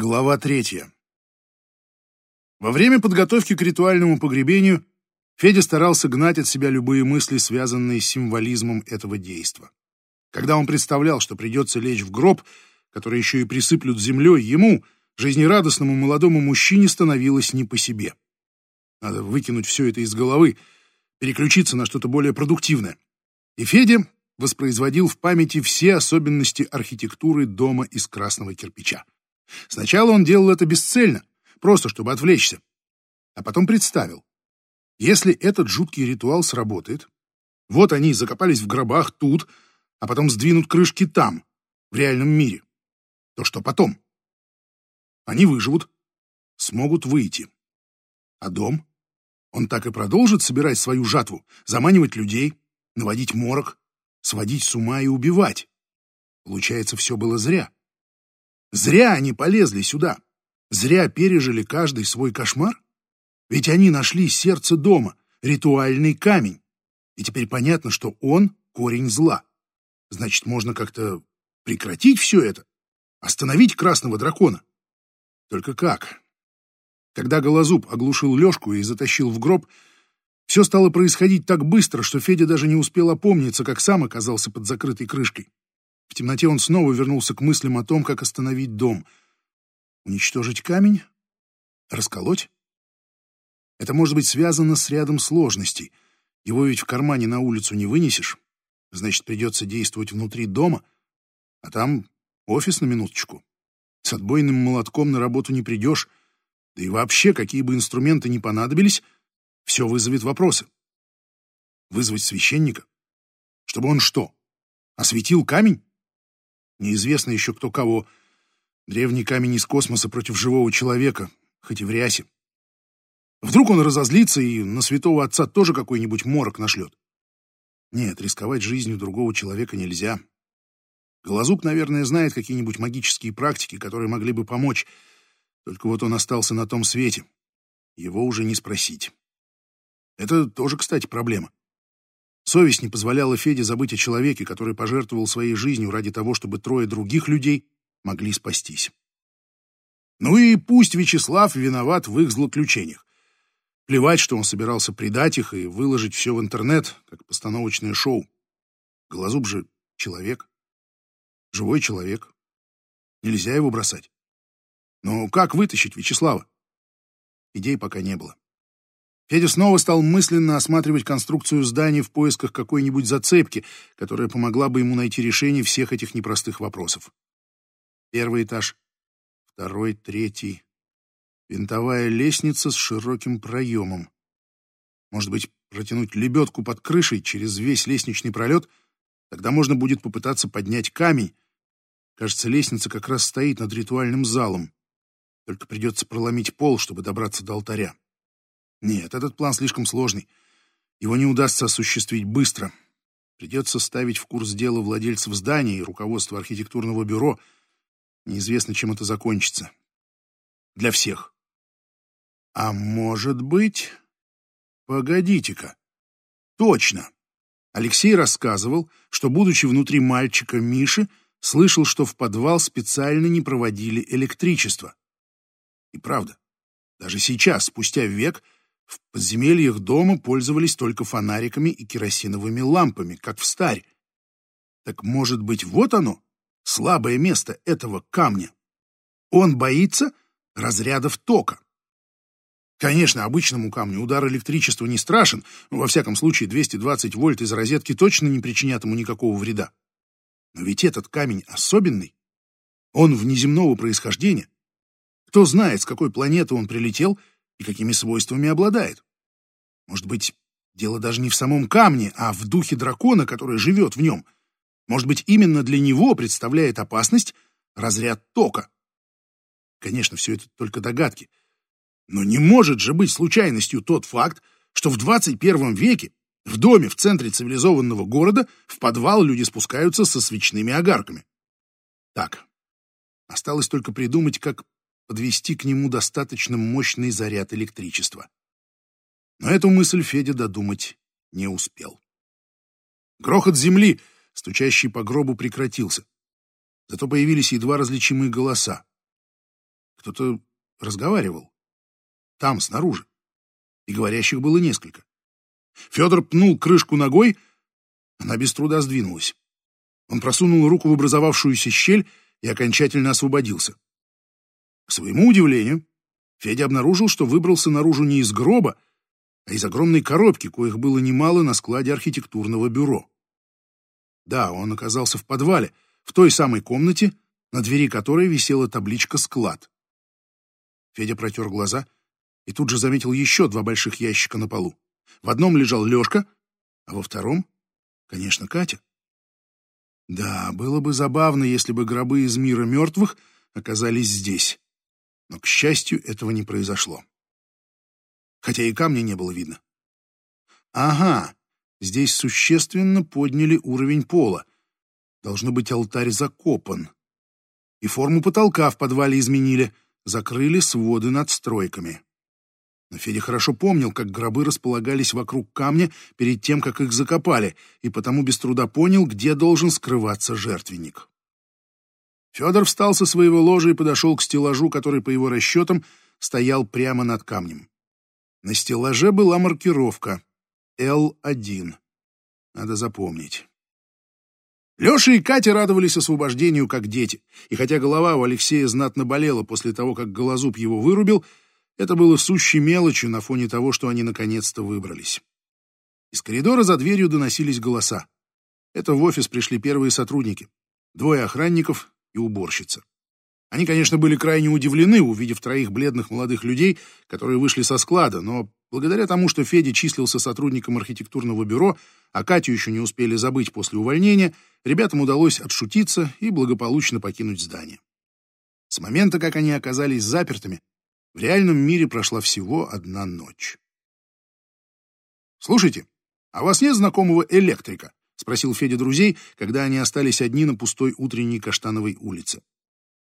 Глава третья. Во время подготовки к ритуальному погребению Федя старался гнать от себя любые мысли, связанные с символизмом этого действа. Когда он представлял, что придется лечь в гроб, который еще и присыплют землей, ему, жизнерадостному молодому мужчине, становилось не по себе. Надо выкинуть все это из головы, переключиться на что-то более продуктивное. И Федя воспроизводил в памяти все особенности архитектуры дома из красного кирпича. Сначала он делал это бесцельно, просто чтобы отвлечься. А потом представил, если этот жуткий ритуал сработает, вот они закопались в гробах тут, а потом сдвинут крышки там, в реальном мире, то что потом? Они выживут, смогут выйти. А дом? Он так и продолжит собирать свою жатву, заманивать людей, наводить морок, сводить с ума и убивать. Получается, все было зря. Зря они полезли сюда. Зря пережили каждый свой кошмар. Ведь они нашли сердце дома, ритуальный камень. И теперь понятно, что он — корень зла. Значит, можно как-то прекратить все это? Остановить красного дракона? Только как? Когда Голозуб оглушил Лешку и затащил в гроб, все стало происходить так быстро, что Федя даже не успел опомниться, как сам оказался под закрытой крышкой. В темноте он снова вернулся к мыслям о том, как остановить дом. Уничтожить камень? Расколоть? Это может быть связано с рядом сложностей. Его ведь в кармане на улицу не вынесешь. Значит, придется действовать внутри дома. А там офис на минуточку. С отбойным молотком на работу не придешь. Да и вообще, какие бы инструменты ни понадобились, все вызовет вопросы. Вызвать священника? Чтобы он что, осветил камень? Неизвестно еще кто кого. Древний камень из космоса против живого человека, хоть и в рясе. Вдруг он разозлится и на святого отца тоже какой-нибудь морок нашлет. Нет, рисковать жизнью другого человека нельзя. Голозуб, наверное, знает какие-нибудь магические практики, которые могли бы помочь. Только вот он остался на том свете. Его уже не спросить. Это тоже, кстати, проблема. Совесть не позволяла Феде забыть о человеке, который пожертвовал своей жизнью ради того, чтобы трое других людей могли спастись. Ну и пусть Вячеслав виноват в их злоключениях. Плевать, что он собирался предать их и выложить все в интернет, как постановочное шоу. Голозуб же человек. Живой человек. Нельзя его бросать. Но как вытащить Вячеслава? Идей пока не было. Федя снова стал мысленно осматривать конструкцию здания в поисках какой-нибудь зацепки, которая помогла бы ему найти решение всех этих непростых вопросов. Первый этаж, второй, третий. Винтовая лестница с широким проемом. Может быть, протянуть лебедку под крышей через весь лестничный пролет? Тогда можно будет попытаться поднять камень. Кажется, лестница как раз стоит над ритуальным залом. Только придется проломить пол, чтобы добраться до алтаря. Нет, этот план слишком сложный. Его не удастся осуществить быстро. Придется ставить в курс дела владельцев здания и руководства архитектурного бюро. Неизвестно, чем это закончится. Для всех. А может быть... Погодите-ка. Точно. Алексей рассказывал, что, будучи внутри мальчика Миши, слышал, что в подвал специально не проводили электричество. И правда, даже сейчас, спустя век, в подземельях дома пользовались только фонариками и керосиновыми лампами, как в старе. Так может быть, вот оно, слабое место этого камня? Он боится разрядов тока. Конечно, обычному камню удар электричества не страшен, но во всяком случае 220 вольт из розетки точно не причинят ему никакого вреда. Но ведь этот камень особенный. Он внеземного происхождения. Кто знает, с какой планеты он прилетел и какими свойствами обладает. Может быть, дело даже не в самом камне, а в духе дракона, который живет в нем. Может быть, именно для него представляет опасность разряд тока. Конечно, все это только догадки. Но не может же быть случайностью тот факт, что в 21 веке в доме в центре цивилизованного города в подвал люди спускаются со свечными огарками. Так, осталось только придумать, как подвести к нему достаточно мощный заряд электричества. Но эту мысль Федя додумать не успел. Грохот земли, стучащий по гробу, прекратился. Зато появились едва различимые голоса. кто-то разговаривал. Там, снаружи. И говорящих было несколько. Федор пнул крышку ногой, она без труда сдвинулась. Он просунул руку в образовавшуюся щель и окончательно освободился. К своему удивлению, Федя обнаружил, что выбрался наружу не из гроба, а из огромной коробки, коих было немало на складе архитектурного бюро. Да, он оказался в подвале, в той самой комнате, на двери которой висела табличка «Склад». Федя протер глаза и тут же заметил еще два больших ящика на полу. В одном лежал Лешка, а во втором, конечно, Катя. Да, было бы забавно, если бы гробы из мира мертвых оказались здесь. Но, к счастью, этого не произошло. Хотя и камня не было видно. Ага, здесь существенно подняли уровень пола. Должно быть, алтарь закопан. И форму потолка в подвале изменили, закрыли своды над стройками. Но Федя хорошо помнил, как гробы располагались вокруг камня перед тем, как их закопали, и потому без труда понял, где должен скрываться жертвенник. Федор встал со своего ложа и подошел к стеллажу, который, по его расчетам, стоял прямо над камнем. На стеллаже была маркировка Л1. Надо запомнить. Леша и Катя радовались освобождению, как дети, и хотя голова у Алексея знатно болела после того, как Голозуб его вырубил, это было сущей мелочью на фоне того, что они наконец-то выбрались. Из коридора за дверью доносились голоса. Это в офис пришли первые сотрудники. Двое охранников и уборщица. Они, конечно, были крайне удивлены, увидев троих бледных молодых людей, которые вышли со склада, но благодаря тому, что Федя числился сотрудником архитектурного бюро, а Катю еще не успели забыть после увольнения, ребятам удалось отшутиться и благополучно покинуть здание. С момента, как они оказались запертыми, в реальном мире прошла всего одна ночь. «Слушайте, а у вас нет знакомого электрика?» — спросил Федя друзей, когда они остались одни на пустой утренней Каштановой улице.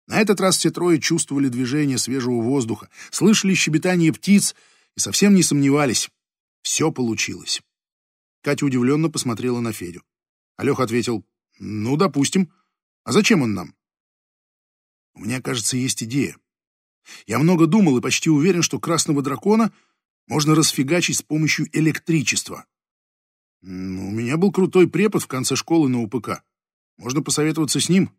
На этот раз все трое чувствовали движение свежего воздуха, слышали щебетание птиц и совсем не сомневались. Все получилось. Катя удивленно посмотрела на Федю. Алеха ответил, «Ну, допустим. А зачем он нам?» «У меня, кажется, есть идея. Я много думал и почти уверен, что красного дракона можно расфигачить с помощью электричества. У меня был крутой препод в конце школы на УПК. Можно посоветоваться с ним.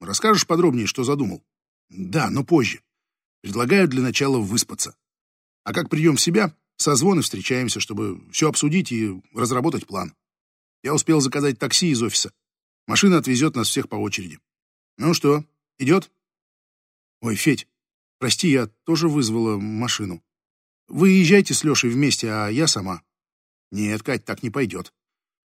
Расскажешь подробнее, что задумал? Да, но позже. Предлагаю для начала выспаться. А как придем в себя, созвоны встречаемся, чтобы все обсудить и разработать план. Я успел заказать такси из офиса. Машина отвезет нас всех по очереди. Ну что, идет? Ой, Федь, прости, я тоже вызвала машину. Вы езжайте с Лешей вместе, а я сама. Нет, Кать, так не пойдет.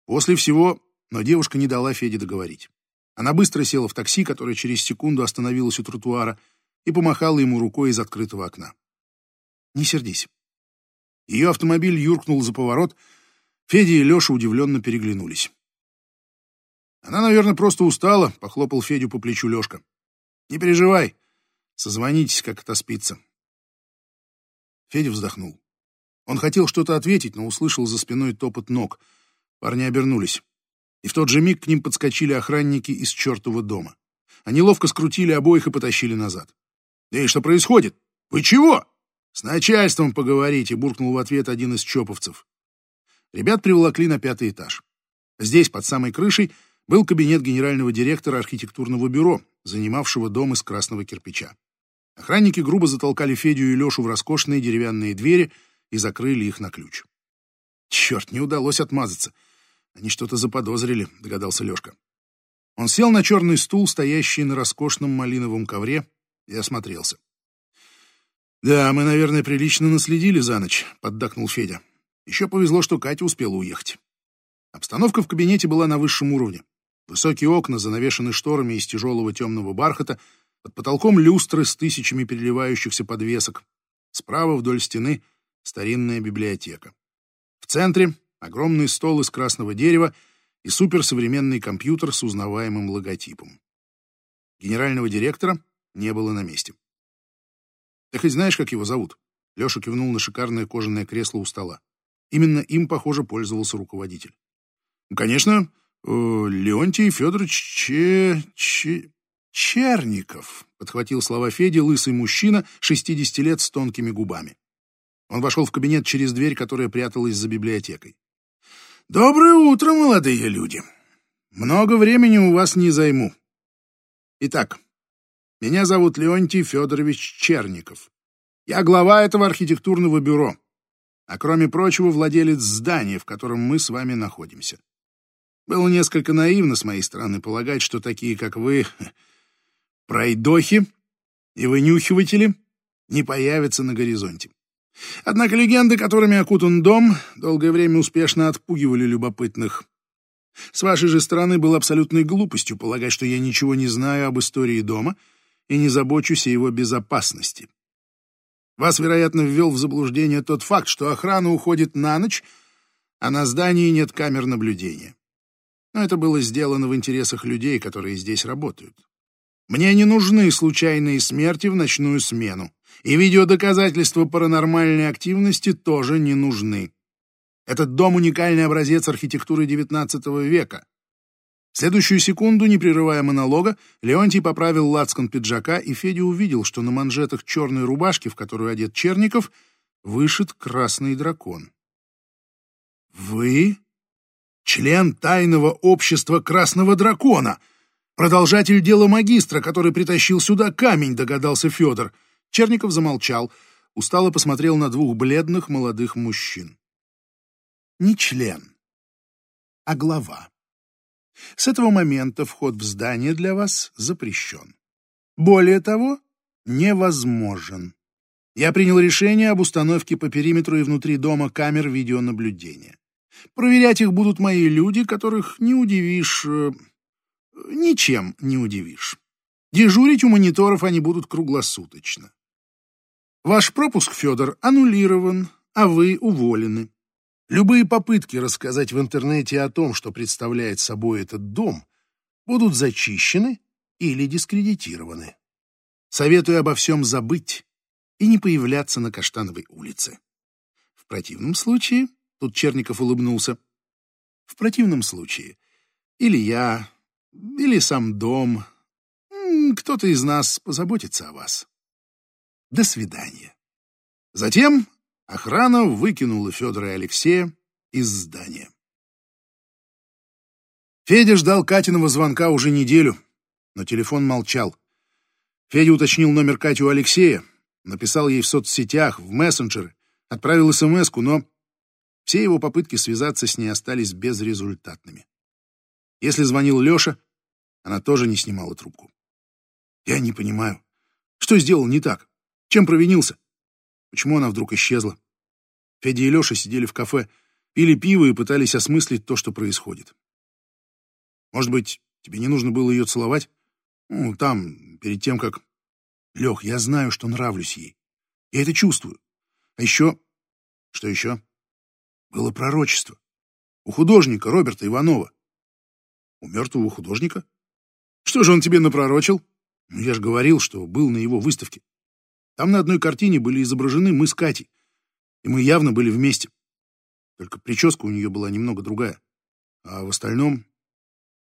После всего... Но девушка не дала Феде договорить. Она быстро села в такси, которое через секунду остановилось у тротуара, и помахала ему рукой из открытого окна. «Не сердись». Ее автомобиль юркнул за поворот, Федя и Леша удивленно переглянулись. «Она, наверное, просто устала», — похлопал Федю по плечу Лешка. «Не переживай, созвонитесь, как отоспится». Федя вздохнул. Он хотел что-то ответить, но услышал за спиной топот ног. Парни обернулись и в тот же миг к ним подскочили охранники из чертова дома. Они ловко скрутили обоих и потащили назад. «Эй, что происходит? Вы чего?» «С начальством поговорите», — буркнул в ответ один из чоповцев. Ребят приволокли на пятый этаж. Здесь, под самой крышей, был кабинет генерального директора архитектурного бюро, занимавшего дом из красного кирпича. Охранники грубо затолкали Федю и Лешу в роскошные деревянные двери и закрыли их на ключ. Черт, не удалось отмазаться — они что-то заподозрили, догадался Лешка. Он сел на черный стул, стоящий на роскошном малиновом ковре, и осмотрелся. «Да, мы, наверное, прилично наследили за ночь», — поддакнул Федя. «Еще повезло, что Катя успела уехать». Обстановка в кабинете была на высшем уровне. Высокие окна занавешены шторами из тяжелого темного бархата, под потолком люстры с тысячами переливающихся подвесок. Справа вдоль стены старинная библиотека. В центре огромный стол из красного дерева и суперсовременный компьютер с узнаваемым логотипом. Генерального директора не было на месте. «Ты хоть знаешь, как его зовут?» Леша кивнул на шикарное кожаное кресло у стола. Именно им, похоже, пользовался руководитель. «Конечно, э, Леонтий Федорович Че... Че...» Черников, подхватил слова Феди лысый мужчина, 60 лет с тонкими губами. Он вошел в кабинет через дверь, которая пряталась за библиотекой. Доброе утро, молодые люди. Много времени у вас не займу. Итак, меня зовут Леонтий Федорович Черников. Я глава этого архитектурного бюро, а кроме прочего владелец здания, в котором мы с вами находимся. Было несколько наивно с моей стороны полагать, что такие, как вы, пройдохи и вынюхиватели, не появятся на горизонте. Однако легенды, которыми окутан дом, долгое время успешно отпугивали любопытных. С вашей же стороны было абсолютной глупостью полагать, что я ничего не знаю об истории дома и не забочусь о его безопасности. Вас, вероятно, ввел в заблуждение тот факт, что охрана уходит на ночь, а на здании нет камер наблюдения. Но это было сделано в интересах людей, которые здесь работают. Мне не нужны случайные смерти в ночную смену, и видеодоказательства паранормальной активности тоже не нужны. Этот дом — уникальный образец архитектуры XIX века. В следующую секунду, не прерывая монолога, Леонтий поправил лацкан пиджака, и Федя увидел, что на манжетах черной рубашки, в которую одет Черников, вышит красный дракон. «Вы член тайного общества Красного Дракона, продолжатель дела магистра, который притащил сюда камень», догадался Федор. Черников замолчал, устало посмотрел на двух бледных молодых мужчин. «Не член, а глава. С этого момента вход в здание для вас запрещен. Более того, невозможен. Я принял решение об установке по периметру и внутри дома камер видеонаблюдения. Проверять их будут мои люди, которых не удивишь... Э, ничем не удивишь. Дежурить у мониторов они будут круглосуточно. Ваш пропуск, Федор, аннулирован, а вы уволены. Любые попытки рассказать в интернете о том, что представляет собой этот дом, будут зачищены или дискредитированы. Советую обо всем забыть и не появляться на Каштановой улице. В противном случае, тут Черников улыбнулся, в противном случае или я, или сам дом, кто-то из нас позаботится о вас. До свидания. Затем Охрана выкинула Федора и Алексея из здания. Федя ждал Катиного звонка уже неделю, но телефон молчал. Федя уточнил номер Кати у Алексея, написал ей в соцсетях, в мессенджеры, отправил смс но все его попытки связаться с ней остались безрезультатными. Если звонил Леша, она тоже не снимала трубку. Я не понимаю, что сделал не так, чем провинился. Почему она вдруг исчезла? Федя и Леша сидели в кафе, пили пиво и пытались осмыслить то, что происходит. Может быть, тебе не нужно было ее целовать? Ну, там, перед тем, как... Лех, я знаю, что нравлюсь ей. Я это чувствую. А еще... Что еще? Было пророчество. У художника Роберта Иванова. У мертвого художника? Что же он тебе напророчил? Ну, я же говорил, что был на его выставке. Там на одной картине были изображены мы с Катей, и мы явно были вместе. Только прическа у нее была немного другая. А в остальном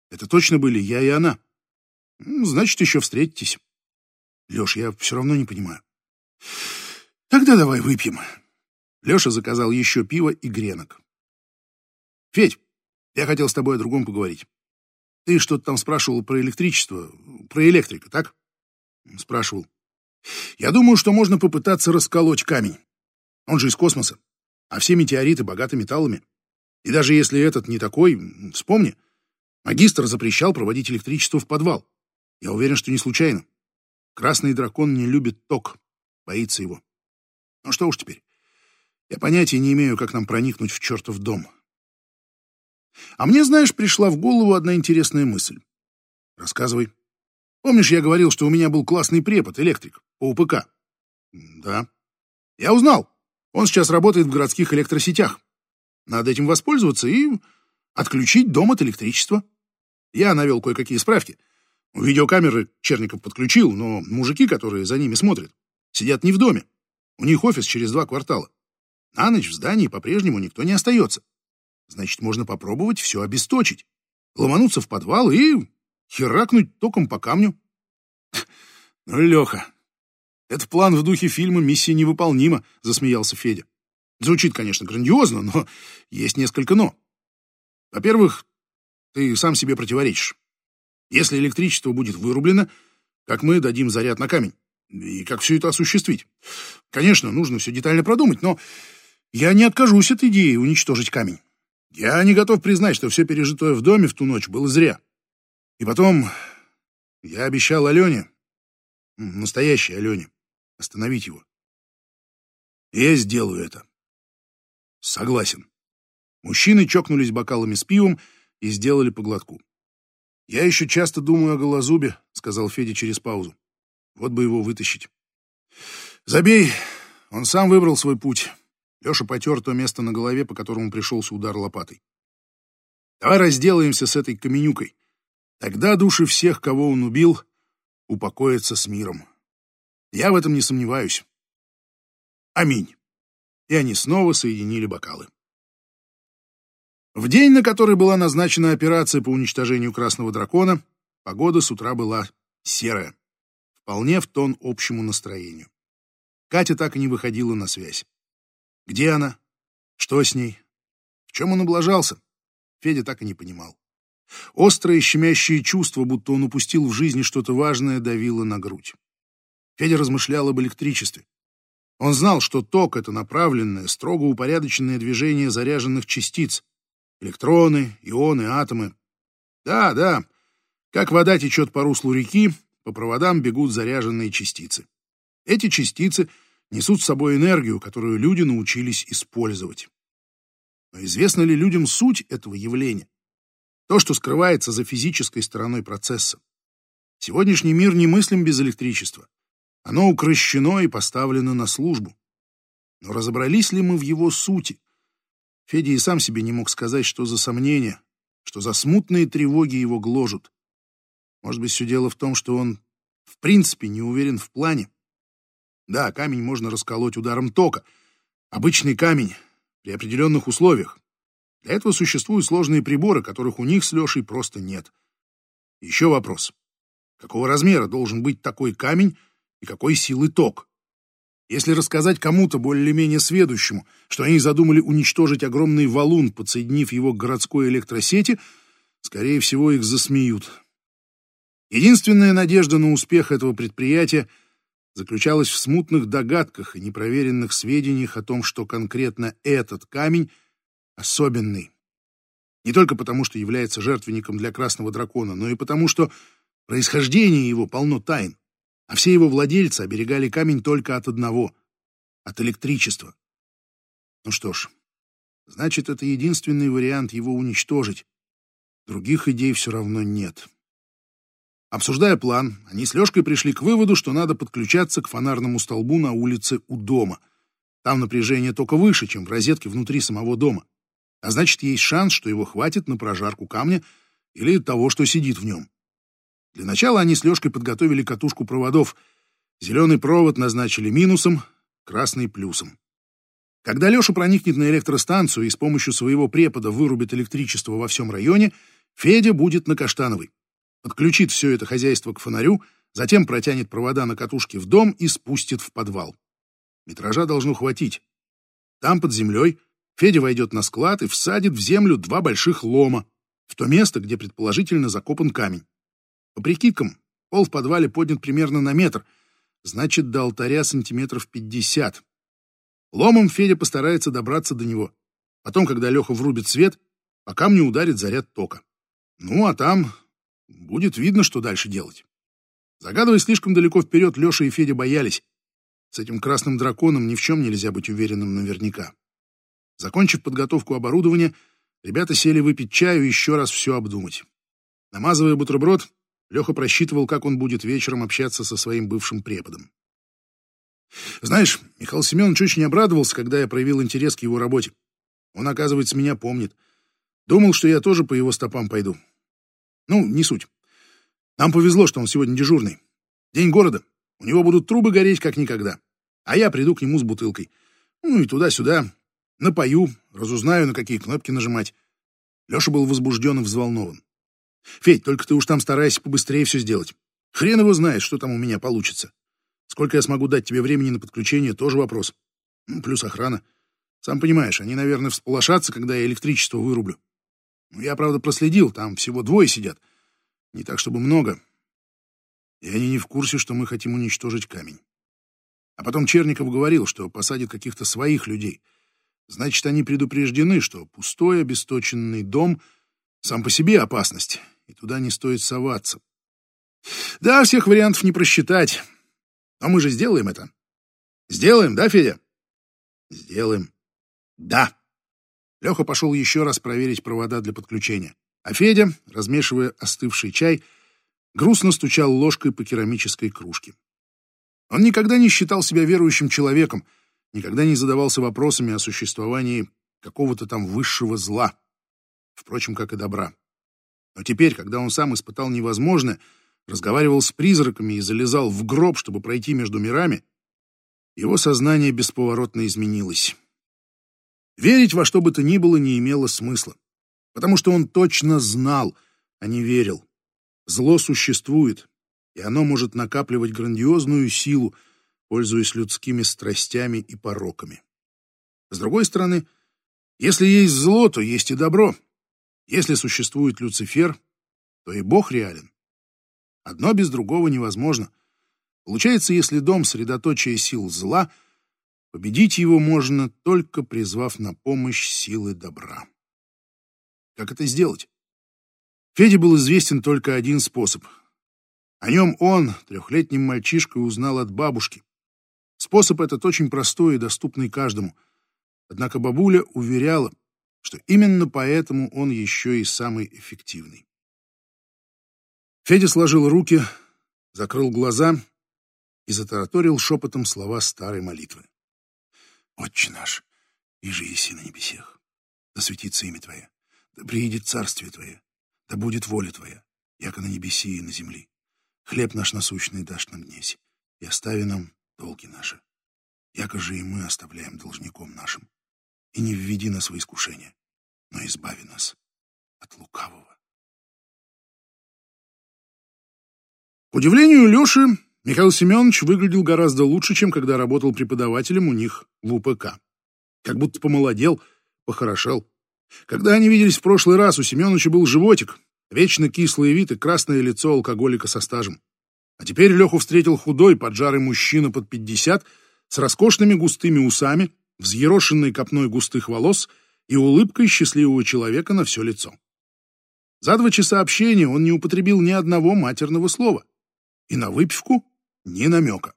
это точно были я и она. Ну, значит, еще встретитесь. Леш, я все равно не понимаю. Тогда давай выпьем. Леша заказал еще пиво и гренок. Федь, я хотел с тобой о другом поговорить. Ты что-то там спрашивал про электричество, про электрика, так? Спрашивал. Я думаю, что можно попытаться расколоть камень. Он же из космоса. А все метеориты богаты металлами. И даже если этот не такой, вспомни, магистр запрещал проводить электричество в подвал. Я уверен, что не случайно. Красный дракон не любит ток, боится его. Ну что уж теперь. Я понятия не имею, как нам проникнуть в чертов дом. А мне, знаешь, пришла в голову одна интересная мысль. Рассказывай. Помнишь, я говорил, что у меня был классный препод, электрик, по УПК? Да. Я узнал. Он сейчас работает в городских электросетях. Надо этим воспользоваться и отключить дом от электричества. Я навел кое-какие справки. Видеокамеры Черников подключил, но мужики, которые за ними смотрят, сидят не в доме. У них офис через два квартала. На ночь в здании по-прежнему никто не остается. Значит, можно попробовать все обесточить. Ломануться в подвал и херакнуть током по камню. Ну, Леха, это план в духе фильма «Миссия невыполнима», — засмеялся Федя. Звучит, конечно, грандиозно, но есть несколько «но». Во-первых, ты сам себе противоречишь. Если электричество будет вырублено, как мы дадим заряд на камень? И как все это осуществить? Конечно, нужно все детально продумать, но я не откажусь от идеи уничтожить камень. Я не готов признать, что все пережитое в доме в ту ночь было зря. И потом я обещал Алене, настоящей Алене, остановить его. Я сделаю это. Согласен. Мужчины чокнулись бокалами с пивом и сделали по глотку. «Я еще часто думаю о Голозубе», — сказал Федя через паузу. «Вот бы его вытащить». «Забей, он сам выбрал свой путь». Леша потер то место на голове, по которому пришелся удар лопатой. «Давай разделаемся с этой каменюкой. Тогда души всех, кого он убил, упокоятся с миром. Я в этом не сомневаюсь. Аминь». И они снова соединили бокалы. В день, на который была назначена операция по уничтожению Красного Дракона, погода с утра была серая, вполне в тон общему настроению. Катя так и не выходила на связь. Где она? Что с ней? В чем он облажался? Федя так и не понимал. Острое щемящее чувство, будто он упустил в жизни что-то важное, давило на грудь. Федя размышлял об электричестве. Он знал, что ток — это направленное, строго упорядоченное движение заряженных частиц, Электроны, ионы, атомы. Да, да, как вода течет по руслу реки, по проводам бегут заряженные частицы. Эти частицы несут с собой энергию, которую люди научились использовать. Но известна ли людям суть этого явления? То, что скрывается за физической стороной процесса. Сегодняшний мир не мыслим без электричества. Оно укращено и поставлено на службу. Но разобрались ли мы в его сути? Федя и сам себе не мог сказать, что за сомнения, что за смутные тревоги его гложут. Может быть, все дело в том, что он в принципе не уверен в плане. Да, камень можно расколоть ударом тока. Обычный камень при определенных условиях. Для этого существуют сложные приборы, которых у них с Лешей просто нет. Еще вопрос. Какого размера должен быть такой камень и какой силы ток? Если рассказать кому-то более-менее сведущему, что они задумали уничтожить огромный валун, подсоединив его к городской электросети, скорее всего, их засмеют. Единственная надежда на успех этого предприятия заключалась в смутных догадках и непроверенных сведениях о том, что конкретно этот камень особенный. Не только потому, что является жертвенником для красного дракона, но и потому, что происхождение его полно тайн а все его владельцы оберегали камень только от одного — от электричества. Ну что ж, значит, это единственный вариант его уничтожить. Других идей все равно нет. Обсуждая план, они с Лешкой пришли к выводу, что надо подключаться к фонарному столбу на улице у дома. Там напряжение только выше, чем в розетке внутри самого дома. А значит, есть шанс, что его хватит на прожарку камня или того, что сидит в нем. Для начала они с Лешкой подготовили катушку проводов. Зеленый провод назначили минусом, красный — плюсом. Когда Леша проникнет на электростанцию и с помощью своего препода вырубит электричество во всем районе, Федя будет на Каштановой. Подключит все это хозяйство к фонарю, затем протянет провода на катушке в дом и спустит в подвал. Метража должно хватить. Там, под землей, Федя войдет на склад и всадит в землю два больших лома, в то место, где предположительно закопан камень. По прикидкам, пол в подвале поднят примерно на метр, значит, до алтаря сантиметров пятьдесят. Ломом Федя постарается добраться до него. Потом, когда Леха врубит свет, по камню ударит заряд тока. Ну, а там будет видно, что дальше делать. Загадывая слишком далеко вперед, Леша и Федя боялись. С этим красным драконом ни в чем нельзя быть уверенным наверняка. Закончив подготовку оборудования, ребята сели выпить чаю и еще раз все обдумать. Намазывая бутерброд, Леха просчитывал, как он будет вечером общаться со своим бывшим преподом. Знаешь, Михаил Семенович очень обрадовался, когда я проявил интерес к его работе. Он, оказывается, меня помнит. Думал, что я тоже по его стопам пойду. Ну, не суть. Нам повезло, что он сегодня дежурный. День города. У него будут трубы гореть, как никогда. А я приду к нему с бутылкой. Ну и туда-сюда. Напою, разузнаю, на какие кнопки нажимать. Леша был возбужден и взволнован. Федь, только ты уж там старайся побыстрее все сделать. Хрен его знает, что там у меня получится. Сколько я смогу дать тебе времени на подключение, тоже вопрос. Плюс охрана. Сам понимаешь, они, наверное, всполошатся, когда я электричество вырублю. Я, правда, проследил, там всего двое сидят. Не так, чтобы много. И они не в курсе, что мы хотим уничтожить камень. А потом Черников говорил, что посадит каких-то своих людей. Значит, они предупреждены, что пустой, обесточенный дом сам по себе опасность, и туда не стоит соваться. Да, всех вариантов не просчитать. Но мы же сделаем это. Сделаем, да, Федя? Сделаем. Да. Леха пошел еще раз проверить провода для подключения. А Федя, размешивая остывший чай, грустно стучал ложкой по керамической кружке. Он никогда не считал себя верующим человеком, никогда не задавался вопросами о существовании какого-то там высшего зла, впрочем, как и добра. Но теперь, когда он сам испытал невозможное, разговаривал с призраками и залезал в гроб, чтобы пройти между мирами, его сознание бесповоротно изменилось. Верить во что бы то ни было не имело смысла, потому что он точно знал, а не верил. Зло существует, и оно может накапливать грандиозную силу, пользуясь людскими страстями и пороками. С другой стороны, если есть зло, то есть и добро. Если существует Люцифер, то и Бог реален. Одно без другого невозможно. Получается, если дом — средоточие сил зла, победить его можно, только призвав на помощь силы добра. Как это сделать? Феде был известен только один способ. О нем он, трехлетним мальчишкой, узнал от бабушки. Способ этот очень простой и доступный каждому. Однако бабуля уверяла, что именно поэтому он еще и самый эффективный. Федя сложил руки, закрыл глаза и затараторил шепотом слова старой молитвы. «Отче наш, и же еси на небесех, да светится имя Твое, да приедет царствие Твое, да будет воля Твоя, яко на небеси и на земли. Хлеб наш насущный дашь нам днесь, и остави нам долги наши, яко же и мы оставляем должником нашим. И не введи нас в искушение, но избави нас от лукавого. К удивлению Леши, Михаил Семенович выглядел гораздо лучше, чем когда работал преподавателем у них в УПК. Как будто помолодел, похорошел. Когда они виделись в прошлый раз, у Семеновича был животик, вечно кислый вид и красное лицо алкоголика со стажем. А теперь Леху встретил худой, поджарый мужчина под пятьдесят, с роскошными густыми усами, взъерошенной копной густых волос и улыбкой счастливого человека на все лицо. За два часа общения он не употребил ни одного матерного слова. И на выпивку ни намека.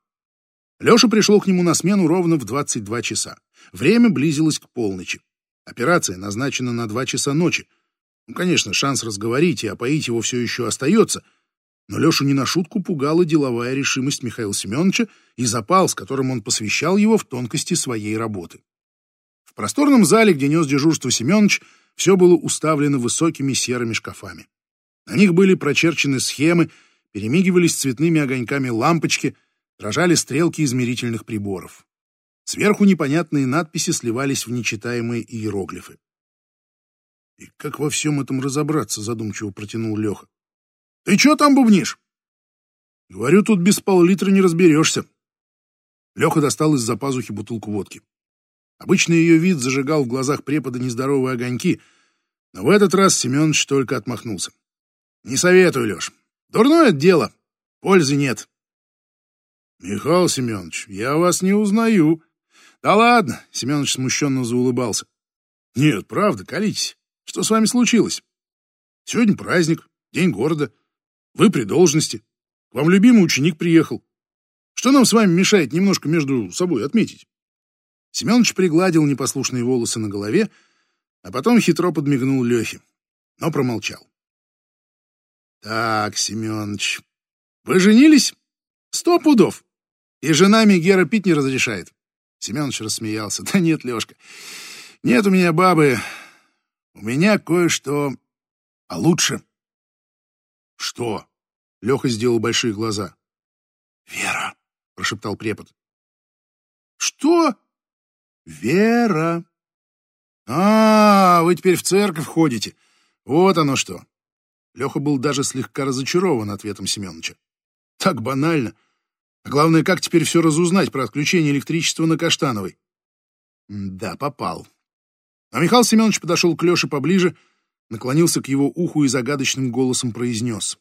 Леша пришел к нему на смену ровно в 22 часа. Время близилось к полночи. Операция назначена на 2 часа ночи. Ну, конечно, шанс разговорить и опоить его все еще остается, но Лешу не на шутку пугала деловая решимость Михаила Семеновича и запал, с которым он посвящал его в тонкости своей работы. В просторном зале, где нес дежурство Семенович, все было уставлено высокими серыми шкафами. На них были прочерчены схемы, перемигивались цветными огоньками лампочки, дрожали стрелки измерительных приборов. Сверху непонятные надписи сливались в нечитаемые иероглифы. «И как во всем этом разобраться?» — задумчиво протянул Леха. «Ты что там бубнишь?» «Говорю, тут без пол-литра не разберешься». Леха достал из-за пазухи бутылку водки. Обычно ее вид зажигал в глазах препода нездоровые огоньки, но в этот раз Семенович только отмахнулся. «Не советую, Леш. Дурное дело. Пользы нет». «Михаил Семенович, я вас не узнаю». «Да ладно», — Семенович смущенно заулыбался. «Нет, правда, колитесь. Что с вами случилось? Сегодня праздник, день города. Вы при должности. К вам любимый ученик приехал. Что нам с вами мешает немножко между собой отметить?» Семенович пригладил непослушные волосы на голове, а потом хитро подмигнул Лехе, но промолчал. «Так, Семенович, вы женились? Сто пудов. И жена Мегера пить не разрешает». Семенович рассмеялся. «Да нет, Лешка, нет у меня бабы. У меня кое-что... А лучше...» «Что?» — Леха сделал большие глаза. «Вера», — прошептал препод. «Что?» Вера. А, вы теперь в церковь ходите. Вот оно что. Леха был даже слегка разочарован ответом Семеновича. Так банально. А главное, как теперь все разузнать про отключение электричества на Каштановой? Да, попал. А Михаил Семенович подошел к Леше поближе, наклонился к его уху и загадочным голосом произнес.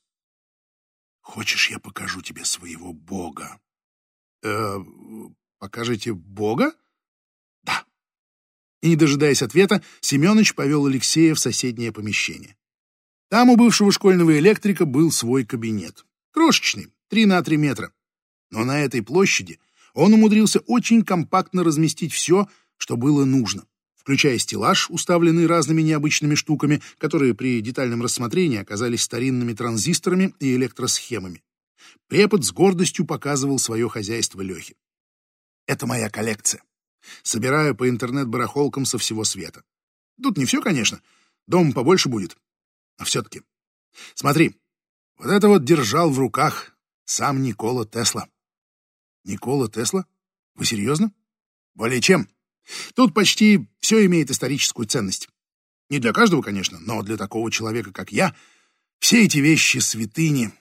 «Хочешь, я покажу тебе своего бога?» «Э, покажете бога?» «Да». И, не дожидаясь ответа, Семенович повел Алексея в соседнее помещение. Там у бывшего школьного электрика был свой кабинет. Крошечный, 3 на 3 метра. Но на этой площади он умудрился очень компактно разместить все, что было нужно, включая стеллаж, уставленный разными необычными штуками, которые при детальном рассмотрении оказались старинными транзисторами и электросхемами. Препод с гордостью показывал свое хозяйство Лехе. «Это моя коллекция. Собираю по интернет-барахолкам со всего света. Тут не все, конечно. Дом побольше будет. Но все-таки. Смотри, вот это вот держал в руках сам Никола Тесла. Никола Тесла? Вы серьезно? Более чем. Тут почти все имеет историческую ценность. Не для каждого, конечно, но для такого человека, как я, все эти вещи святыни,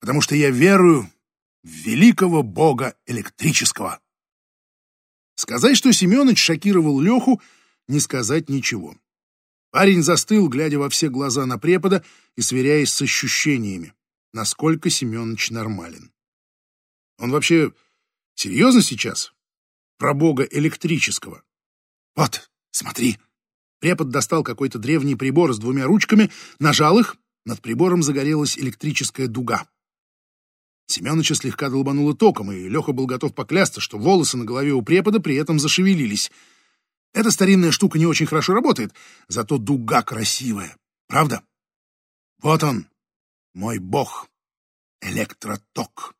потому что я верую в великого бога электрического. Сказать, что Семенович шокировал Леху, не сказать ничего. Парень застыл, глядя во все глаза на препода и сверяясь с ощущениями, насколько Семенович нормален. Он вообще Серьезно сейчас? Про бога электрического. Вот, смотри. Препод достал какой-то древний прибор с двумя ручками, нажал их, над прибором загорелась электрическая дуга. Семёныча слегка долбануло током, и Леха был готов поклясться, что волосы на голове у препода при этом зашевелились. Эта старинная штука не очень хорошо работает, зато дуга красивая. Правда? Вот он, мой бог, электроток.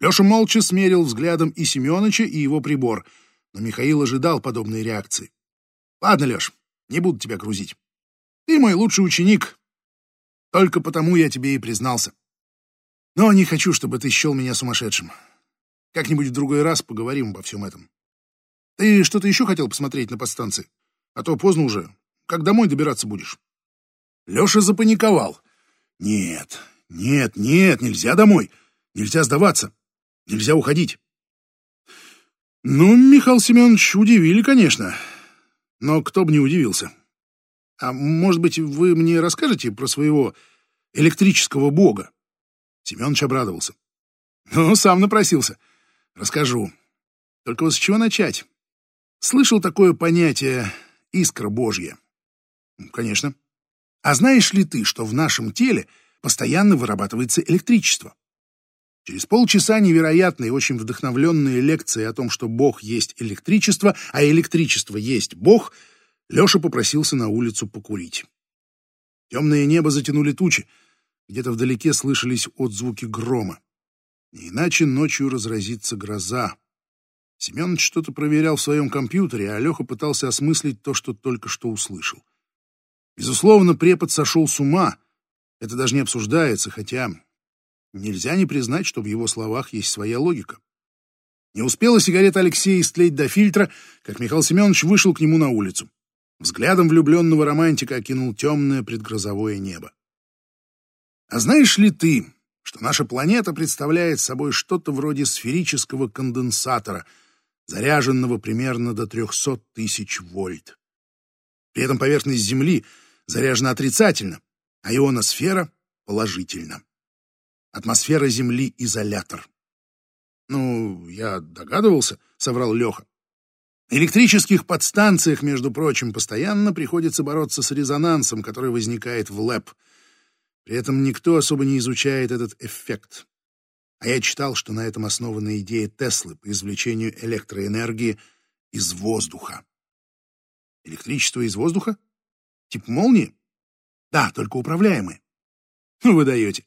Леша молча смерил взглядом и Семеновича, и его прибор, но Михаил ожидал подобной реакции. «Ладно, Леш, не буду тебя грузить. Ты мой лучший ученик. Только потому я тебе и признался. Но не хочу, чтобы ты счел меня сумасшедшим. Как-нибудь в другой раз поговорим обо всем этом. Ты что-то еще хотел посмотреть на подстанции? А то поздно уже. Как домой добираться будешь?» Леша запаниковал. «Нет, нет, нет, нельзя домой. Нельзя сдаваться. Нельзя уходить. Ну, Михаил Семенович, удивили, конечно. Но кто бы не удивился. А может быть, вы мне расскажете про своего электрического бога? Семенович обрадовался. Ну, сам напросился. Расскажу. Только вот с чего начать? Слышал такое понятие «искра Божья». Конечно. А знаешь ли ты, что в нашем теле постоянно вырабатывается электричество? Через полчаса невероятной, очень вдохновленной лекции о том, что Бог есть электричество, а электричество есть Бог, Леша попросился на улицу покурить. Темное небо затянули тучи, где-то вдалеке слышались отзвуки грома. Не иначе ночью разразится гроза. Семенович что-то проверял в своем компьютере, а Леха пытался осмыслить то, что только что услышал. Безусловно, препод сошел с ума. Это даже не обсуждается, хотя Нельзя не признать, что в его словах есть своя логика. Не успела сигарета Алексея истлеть до фильтра, как Михаил Семенович вышел к нему на улицу. Взглядом влюбленного романтика окинул темное предгрозовое небо. А знаешь ли ты, что наша планета представляет собой что-то вроде сферического конденсатора, заряженного примерно до 300 тысяч вольт? При этом поверхность Земли заряжена отрицательно, а ионосфера — положительно. Атмосфера Земли — изолятор. «Ну, я догадывался», — соврал Леха. На электрических подстанциях, между прочим, постоянно приходится бороться с резонансом, который возникает в ЛЭП. При этом никто особо не изучает этот эффект. А я читал, что на этом основана идея Теслы по извлечению электроэнергии из воздуха. Электричество из воздуха? Тип молнии? Да, только управляемые. Ну, вы даете.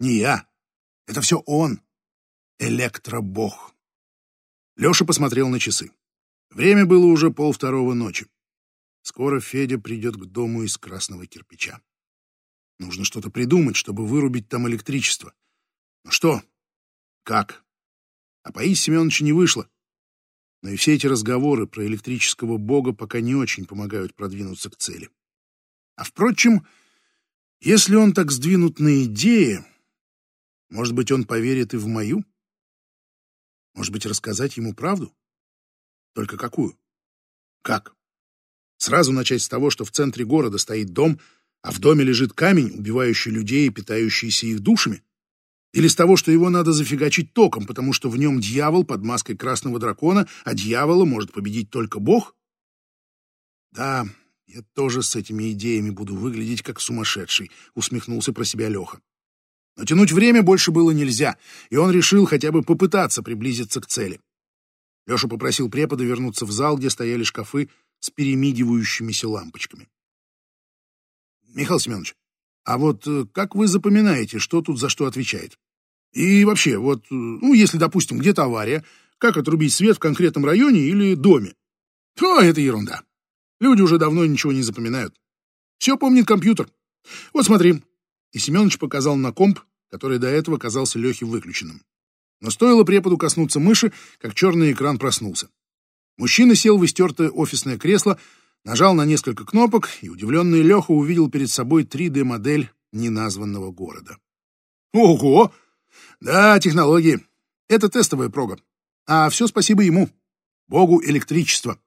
Не я. Это все он. Электробог. Леша посмотрел на часы. Время было уже полвторого ночи. Скоро Федя придет к дому из красного кирпича. Нужно что-то придумать, чтобы вырубить там электричество. Ну что? Как? А Паис Семеновича не вышло. Но и все эти разговоры про электрического бога пока не очень помогают продвинуться к цели. А впрочем, если он так сдвинут на идеи, Может быть, он поверит и в мою? Может быть, рассказать ему правду? Только какую? Как? Сразу начать с того, что в центре города стоит дом, а в доме лежит камень, убивающий людей и питающийся их душами? Или с того, что его надо зафигачить током, потому что в нем дьявол под маской красного дракона, а дьявола может победить только Бог? Да, я тоже с этими идеями буду выглядеть как сумасшедший, усмехнулся про себя Леха. Но тянуть время больше было нельзя, и он решил хотя бы попытаться приблизиться к цели. Леша попросил препода вернуться в зал, где стояли шкафы с перемигивающимися лампочками. «Михаил Семенович, а вот э, как вы запоминаете, что тут за что отвечает? И вообще, вот, э, ну, если, допустим, где-то авария, как отрубить свет в конкретном районе или доме? О, это ерунда. Люди уже давно ничего не запоминают. Все помнит компьютер. Вот смотри. И Семенович показал на комп, который до этого казался Лехе выключенным. Но стоило преподу коснуться мыши, как черный экран проснулся. Мужчина сел в истертое офисное кресло, нажал на несколько кнопок, и удивленный Леха увидел перед собой 3D-модель неназванного города. Ого! Да, технологии. Это тестовая прога. А все спасибо ему, богу электричества.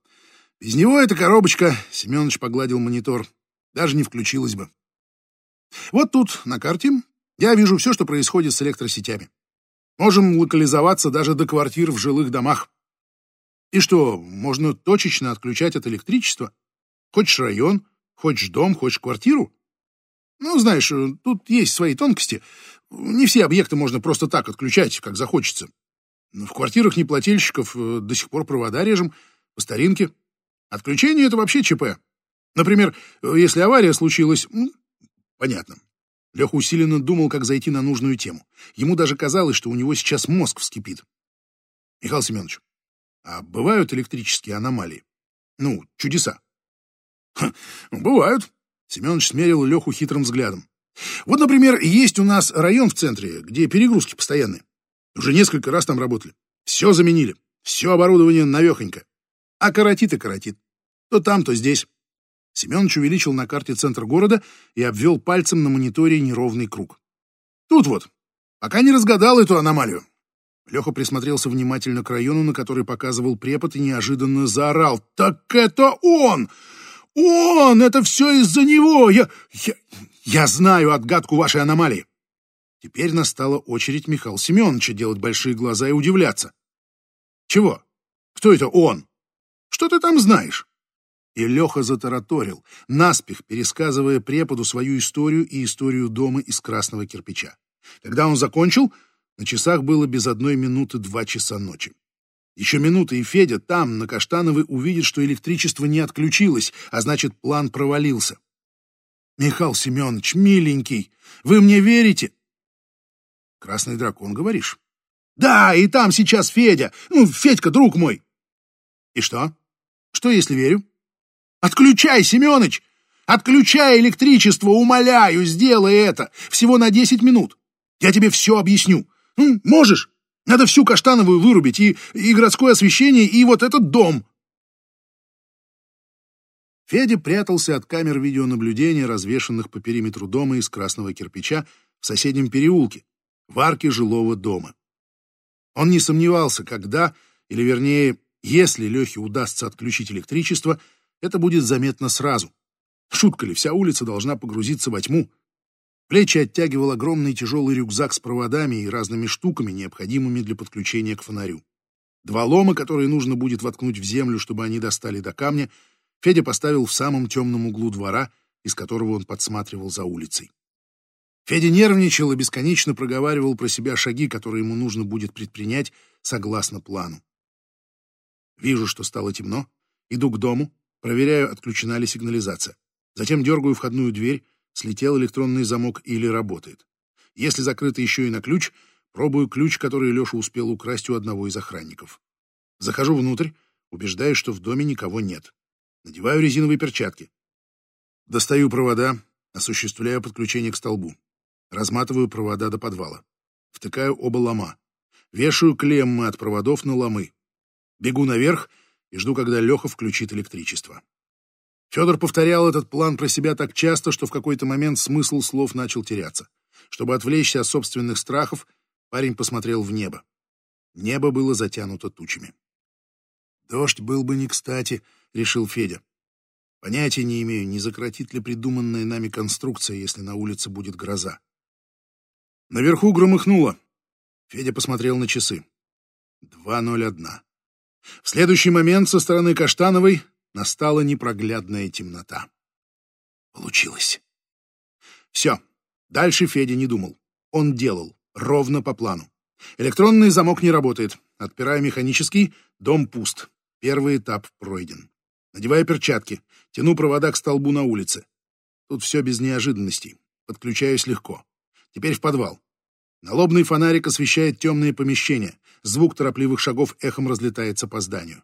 Без него эта коробочка, Семенович погладил монитор, даже не включилась бы. Вот тут, на карте, я вижу все, что происходит с электросетями. Можем локализоваться даже до квартир в жилых домах. И что, можно точечно отключать от электричества? Хочешь район, хочешь дом, хочешь квартиру? Ну, знаешь, тут есть свои тонкости. Не все объекты можно просто так отключать, как захочется. В квартирах неплательщиков э, до сих пор провода режем по старинке. Отключение — это вообще ЧП. Например, если авария случилась... Понятно. Леха усиленно думал, как зайти на нужную тему. Ему даже казалось, что у него сейчас мозг вскипит. Михаил Семенович, а бывают электрические аномалии? Ну, чудеса. Ха, ну, бывают. Семенович смерил Леху хитрым взглядом. Вот, например, есть у нас район в центре, где перегрузки постоянные. Уже несколько раз там работали. Все заменили. Все оборудование навехонько. А коротит и коротит. То там, то здесь. Семенович увеличил на карте центр города и обвел пальцем на мониторе неровный круг. Тут вот. Пока не разгадал эту аномалию. Леха присмотрелся внимательно к району, на который показывал препод, и неожиданно заорал. «Так это он! Он! Это все из-за него! Я, я, я знаю отгадку вашей аномалии!» Теперь настала очередь Михаила Семеновича делать большие глаза и удивляться. «Чего? Кто это он? Что ты там знаешь?» И Леха затараторил, наспех пересказывая преподу свою историю и историю дома из красного кирпича. Когда он закончил, на часах было без одной минуты два часа ночи. Еще минута, и Федя там, на Каштановой, увидит, что электричество не отключилось, а значит, план провалился. «Михаил Семенович, миленький, вы мне верите?» «Красный дракон, говоришь?» «Да, и там сейчас Федя. Ну, Федька, друг мой». «И что? Что, если верю?» Отключай, Семёныч! Отключай электричество, умоляю, сделай это. Всего на десять минут. Я тебе все объясню. Ну, можешь? Надо всю Каштановую вырубить, и, и городское освещение, и вот этот дом. Федя прятался от камер видеонаблюдения, развешанных по периметру дома из красного кирпича в соседнем переулке, в арке жилого дома. Он не сомневался, когда, или вернее, если Лехе удастся отключить электричество, это будет заметно сразу. Шутка ли, вся улица должна погрузиться во тьму. Плечи оттягивал огромный тяжелый рюкзак с проводами и разными штуками, необходимыми для подключения к фонарю. Два лома, которые нужно будет воткнуть в землю, чтобы они достали до камня, Федя поставил в самом темном углу двора, из которого он подсматривал за улицей. Федя нервничал и бесконечно проговаривал про себя шаги, которые ему нужно будет предпринять согласно плану. Вижу, что стало темно, иду к дому, Проверяю, отключена ли сигнализация. Затем дергаю входную дверь, слетел электронный замок или работает. Если закрыто еще и на ключ, пробую ключ, который Леша успел украсть у одного из охранников. Захожу внутрь, убеждаюсь, что в доме никого нет. Надеваю резиновые перчатки. Достаю провода, осуществляю подключение к столбу. Разматываю провода до подвала. Втыкаю оба лома. Вешаю клеммы от проводов на ломы. Бегу наверх и жду, когда Леха включит электричество. Федор повторял этот план про себя так часто, что в какой-то момент смысл слов начал теряться. Чтобы отвлечься от собственных страхов, парень посмотрел в небо. Небо было затянуто тучами. «Дождь был бы не кстати», — решил Федя. «Понятия не имею, не закоротит ли придуманная нами конструкция, если на улице будет гроза». Наверху громыхнуло. Федя посмотрел на часы. 2.01. В следующий момент со стороны Каштановой настала непроглядная темнота. Получилось. Все. Дальше Федя не думал. Он делал. Ровно по плану. Электронный замок не работает. Отпираю механический. Дом пуст. Первый этап пройден. Надеваю перчатки. Тяну провода к столбу на улице. Тут все без неожиданностей. Подключаюсь легко. Теперь в подвал. Налобный фонарик освещает темные помещения. Звук торопливых шагов эхом разлетается по зданию.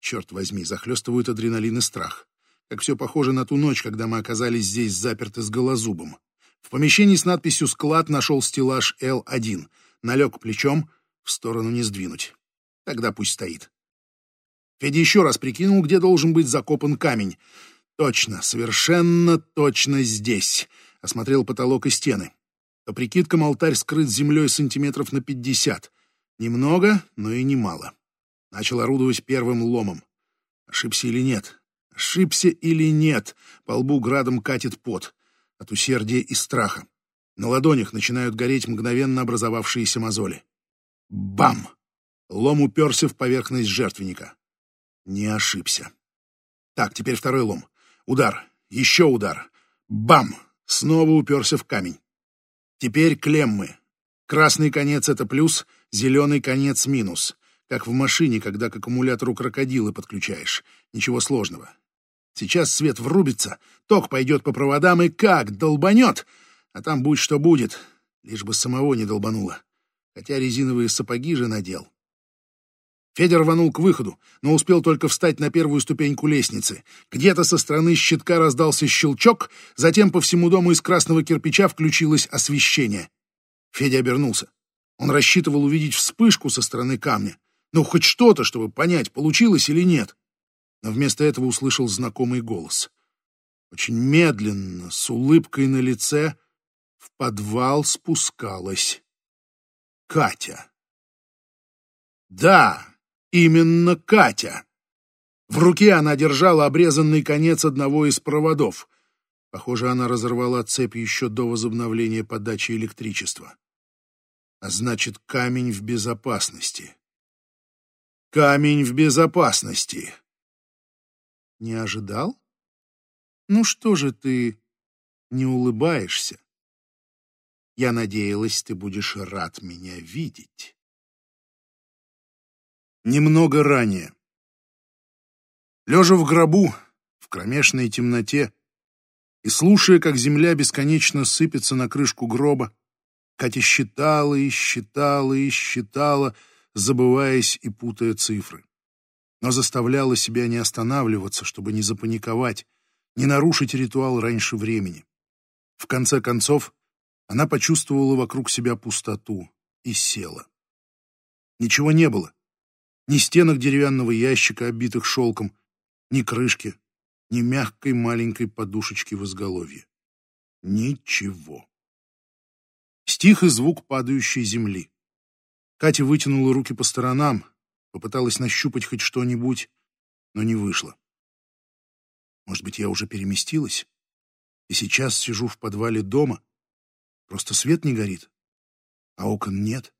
Черт возьми, захлестывают адреналин и страх. Как все похоже на ту ночь, когда мы оказались здесь заперты с голозубом. В помещении с надписью «Склад» нашел стеллаж Л-1. Налег плечом, в сторону не сдвинуть. Тогда пусть стоит. Федя еще раз прикинул, где должен быть закопан камень. Точно, совершенно точно здесь. Осмотрел потолок и стены. По прикидкам алтарь скрыт землей сантиметров на пятьдесят. Немного, но и немало. Начал орудовать первым ломом. Ошибся или нет? Ошибся или нет? По лбу градом катит пот. От усердия и страха. На ладонях начинают гореть мгновенно образовавшиеся мозоли. Бам! Лом уперся в поверхность жертвенника. Не ошибся. Так, теперь второй лом. Удар. Еще удар. Бам! Снова уперся в камень. Теперь клеммы. Красный конец — это плюс, зеленый конец — минус. Как в машине, когда к аккумулятору крокодилы подключаешь. Ничего сложного. Сейчас свет врубится, ток пойдет по проводам и как долбанет! А там будь что будет, лишь бы самого не долбануло. Хотя резиновые сапоги же надел. Федя рванул к выходу, но успел только встать на первую ступеньку лестницы. Где-то со стороны щитка раздался щелчок, затем по всему дому из красного кирпича включилось освещение. Федя обернулся. Он рассчитывал увидеть вспышку со стороны камня. Ну, хоть что-то, чтобы понять, получилось или нет. Но вместо этого услышал знакомый голос. Очень медленно, с улыбкой на лице, в подвал спускалась Катя. Да, именно Катя. В руке она держала обрезанный конец одного из проводов. Похоже, она разорвала цепь еще до возобновления подачи электричества. А значит, камень в безопасности. Камень в безопасности. Не ожидал? Ну что же ты не улыбаешься? Я надеялась, ты будешь рад меня видеть. Немного ранее. Лежа в гробу, в кромешной темноте, и слушая, как земля бесконечно сыпется на крышку гроба, Катя считала и считала и считала, забываясь и путая цифры. Но заставляла себя не останавливаться, чтобы не запаниковать, не нарушить ритуал раньше времени. В конце концов, она почувствовала вокруг себя пустоту и села. Ничего не было. Ни стенок деревянного ящика, оббитых шелком, ни крышки, ни мягкой маленькой подушечки в изголовье. Ничего. Стих и звук падающей земли. Катя вытянула руки по сторонам, попыталась нащупать хоть что-нибудь, но не вышло. Может быть, я уже переместилась? И сейчас сижу в подвале дома? Просто свет не горит, а окон нет.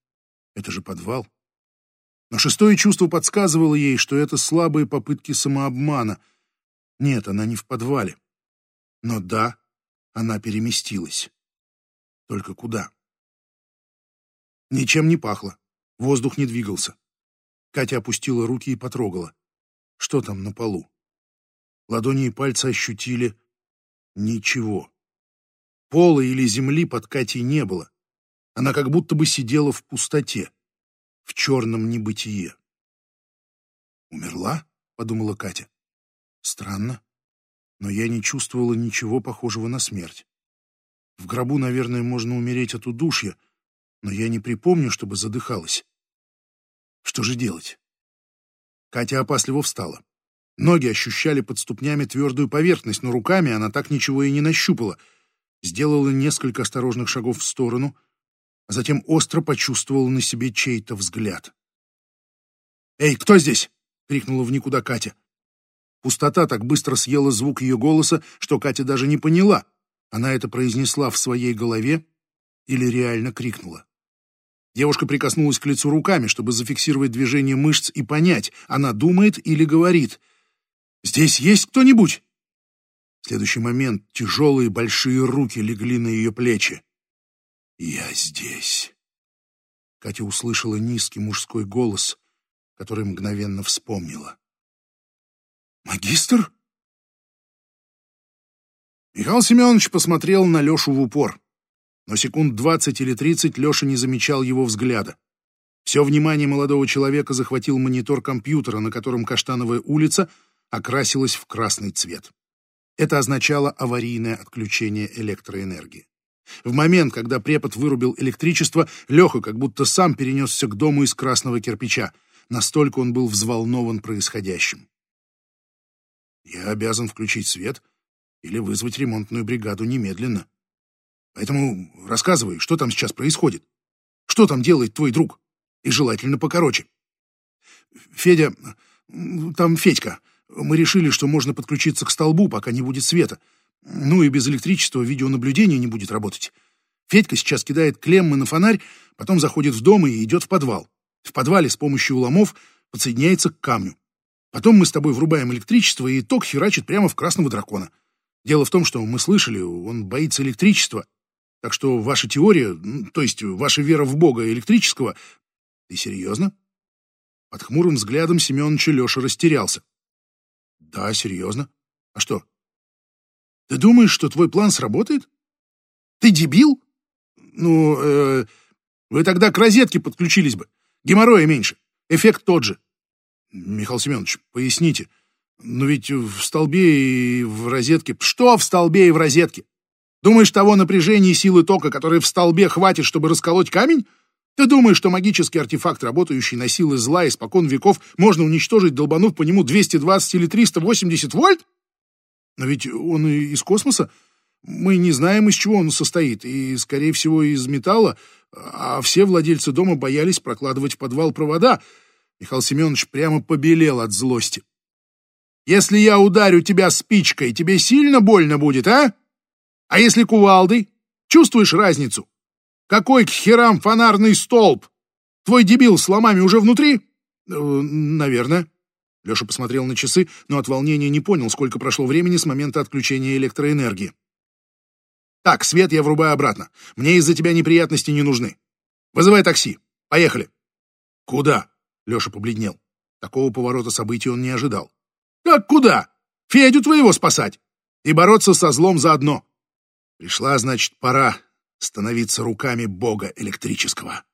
Это же подвал. Но шестое чувство подсказывало ей, что это слабые попытки самообмана. Нет, она не в подвале. Но да, она переместилась. Только куда? Ничем не пахло. Воздух не двигался. Катя опустила руки и потрогала. Что там на полу? Ладони и пальцы ощутили ничего. Пола или земли под Катей не было. Она как будто бы сидела в пустоте, в черном небытие. «Умерла?» — подумала Катя. «Странно, но я не чувствовала ничего похожего на смерть. В гробу, наверное, можно умереть от удушья, но я не припомню, чтобы задыхалась. Что же делать? Катя опасливо встала. Ноги ощущали под ступнями твердую поверхность, но руками она так ничего и не нащупала. сделала несколько осторожных шагов в сторону, а затем остро почувствовала на себе чей-то взгляд. «Эй, кто здесь?» — крикнула в никуда Катя. Пустота так быстро съела звук ее голоса, что Катя даже не поняла, она это произнесла в своей голове или реально крикнула. Девушка прикоснулась к лицу руками, чтобы зафиксировать движение мышц и понять, она думает или говорит. «Здесь есть кто-нибудь?» В следующий момент тяжелые большие руки легли на ее плечи. «Я здесь». Катя услышала низкий мужской голос, который мгновенно вспомнила. «Магистр?» Михаил Семенович посмотрел на Лешу в упор но секунд двадцать или тридцать Леша не замечал его взгляда. Все внимание молодого человека захватил монитор компьютера, на котором Каштановая улица окрасилась в красный цвет. Это означало аварийное отключение электроэнергии. В момент, когда препод вырубил электричество, Леха как будто сам перенесся к дому из красного кирпича. Настолько он был взволнован происходящим. «Я обязан включить свет или вызвать ремонтную бригаду немедленно», Поэтому рассказывай, что там сейчас происходит. Что там делает твой друг? И желательно покороче. Федя... Там Федька. Мы решили, что можно подключиться к столбу, пока не будет света. Ну и без электричества видеонаблюдение не будет работать. Федька сейчас кидает клеммы на фонарь, потом заходит в дом и идет в подвал. В подвале с помощью уломов подсоединяется к камню. Потом мы с тобой врубаем электричество, и ток херачит прямо в красного дракона. Дело в том, что мы слышали, он боится электричества, так что ваша теория, то есть ваша вера в Бога электрического... Ты серьезно? Под хмурым взглядом Семеновича Леша растерялся. Да, серьезно. А что? Ты думаешь, что твой план сработает? Ты дебил? Ну, э, вы тогда к розетке подключились бы. Геморроя меньше. Эффект тот же. Михаил Семенович, поясните. Но ведь в столбе и в розетке... Что в столбе и в розетке? Думаешь, того напряжения и силы тока, которые в столбе, хватит, чтобы расколоть камень? Ты думаешь, что магический артефакт, работающий на силы зла испокон веков, можно уничтожить, долбанув по нему 220 или 380 вольт? Но ведь он из космоса. Мы не знаем, из чего он состоит, и, скорее всего, из металла, а все владельцы дома боялись прокладывать в подвал провода. Михаил Семенович прямо побелел от злости. «Если я ударю тебя спичкой, тебе сильно больно будет, а?» А если кувалдой? Чувствуешь разницу? Какой к херам фонарный столб? Твой дебил с ломами уже внутри? Э, наверное. Леша посмотрел на часы, но от волнения не понял, сколько прошло времени с момента отключения электроэнергии. Так, свет я врубаю обратно. Мне из-за тебя неприятности не нужны. Вызывай такси. Поехали. Куда? Леша побледнел. Такого поворота событий он не ожидал. Как куда? Федю твоего спасать. И бороться со злом заодно. Пришла, значит, пора становиться руками бога электрического.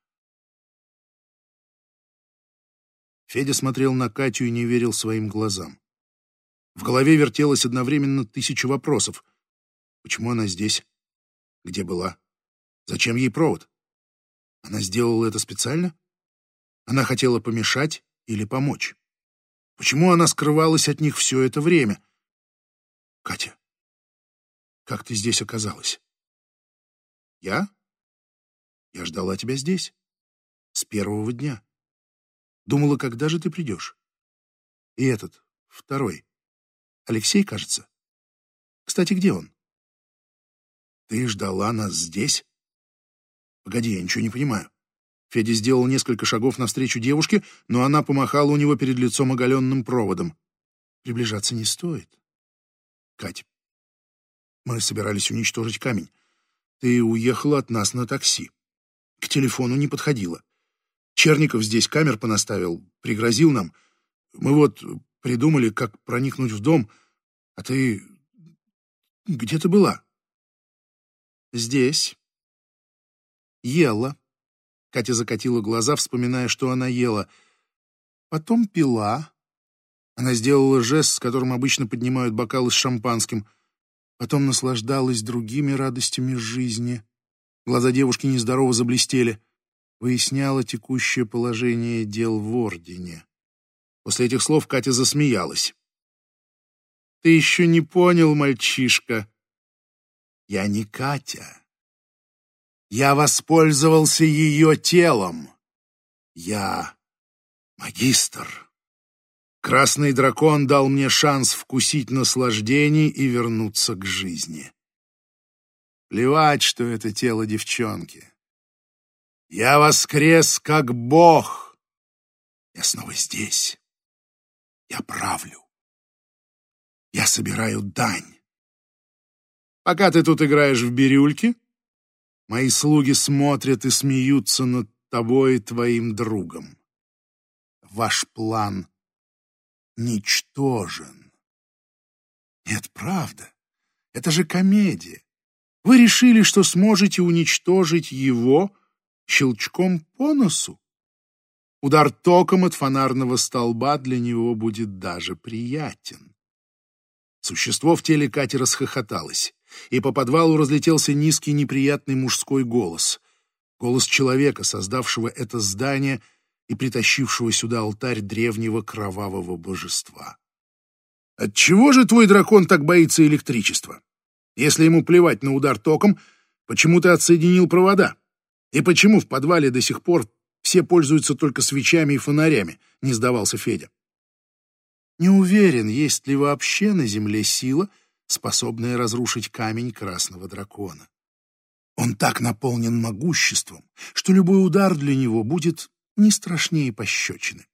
Федя смотрел на Катю и не верил своим глазам. В голове вертелось одновременно тысяча вопросов. Почему она здесь? Где была? Зачем ей провод? Она сделала это специально? Она хотела помешать или помочь? Почему она скрывалась от них все это время? Катя, как ты здесь оказалась? Я? Я ждала тебя здесь. С первого дня. Думала, когда же ты придешь? И этот, второй. Алексей, кажется. Кстати, где он? Ты ждала нас здесь? Погоди, я ничего не понимаю. Федя сделал несколько шагов навстречу девушке, но она помахала у него перед лицом оголенным проводом. Приближаться не стоит. Кать, мы собирались уничтожить камень. Ты уехала от нас на такси. К телефону не подходила. Черников здесь камер понаставил, пригрозил нам. Мы вот придумали, как проникнуть в дом, а ты... Где ты была? Здесь. Ела. Катя закатила глаза, вспоминая, что она ела. Потом пила. Она сделала жест, с которым обычно поднимают бокалы с шампанским — потом наслаждалась другими радостями жизни. Глаза девушки нездорово заблестели. Выясняла текущее положение дел в Ордене. После этих слов Катя засмеялась. «Ты еще не понял, мальчишка. Я не Катя. Я воспользовался ее телом. Я магистр. Красный дракон дал мне шанс вкусить наслаждение и вернуться к жизни. Плевать, что это тело девчонки. Я воскрес как бог. Я снова здесь. Я правлю. Я собираю дань. Пока ты тут играешь в бирюльки, мои слуги смотрят и смеются над тобой и твоим другом. Ваш план ничтожен. Нет, правда. Это же комедия. Вы решили, что сможете уничтожить его щелчком по носу? Удар током от фонарного столба для него будет даже приятен. Существо в теле Кати расхохоталось, и по подвалу разлетелся низкий неприятный мужской голос. Голос человека, создавшего это здание и притащившего сюда алтарь древнего кровавого божества. «Отчего же твой дракон так боится электричества? Если ему плевать на удар током, почему ты отсоединил провода? И почему в подвале до сих пор все пользуются только свечами и фонарями?» — не сдавался Федя. Не уверен, есть ли вообще на Земле сила, способная разрушить камень красного дракона. Он так наполнен могуществом, что любой удар для него будет не страшнее пощечины.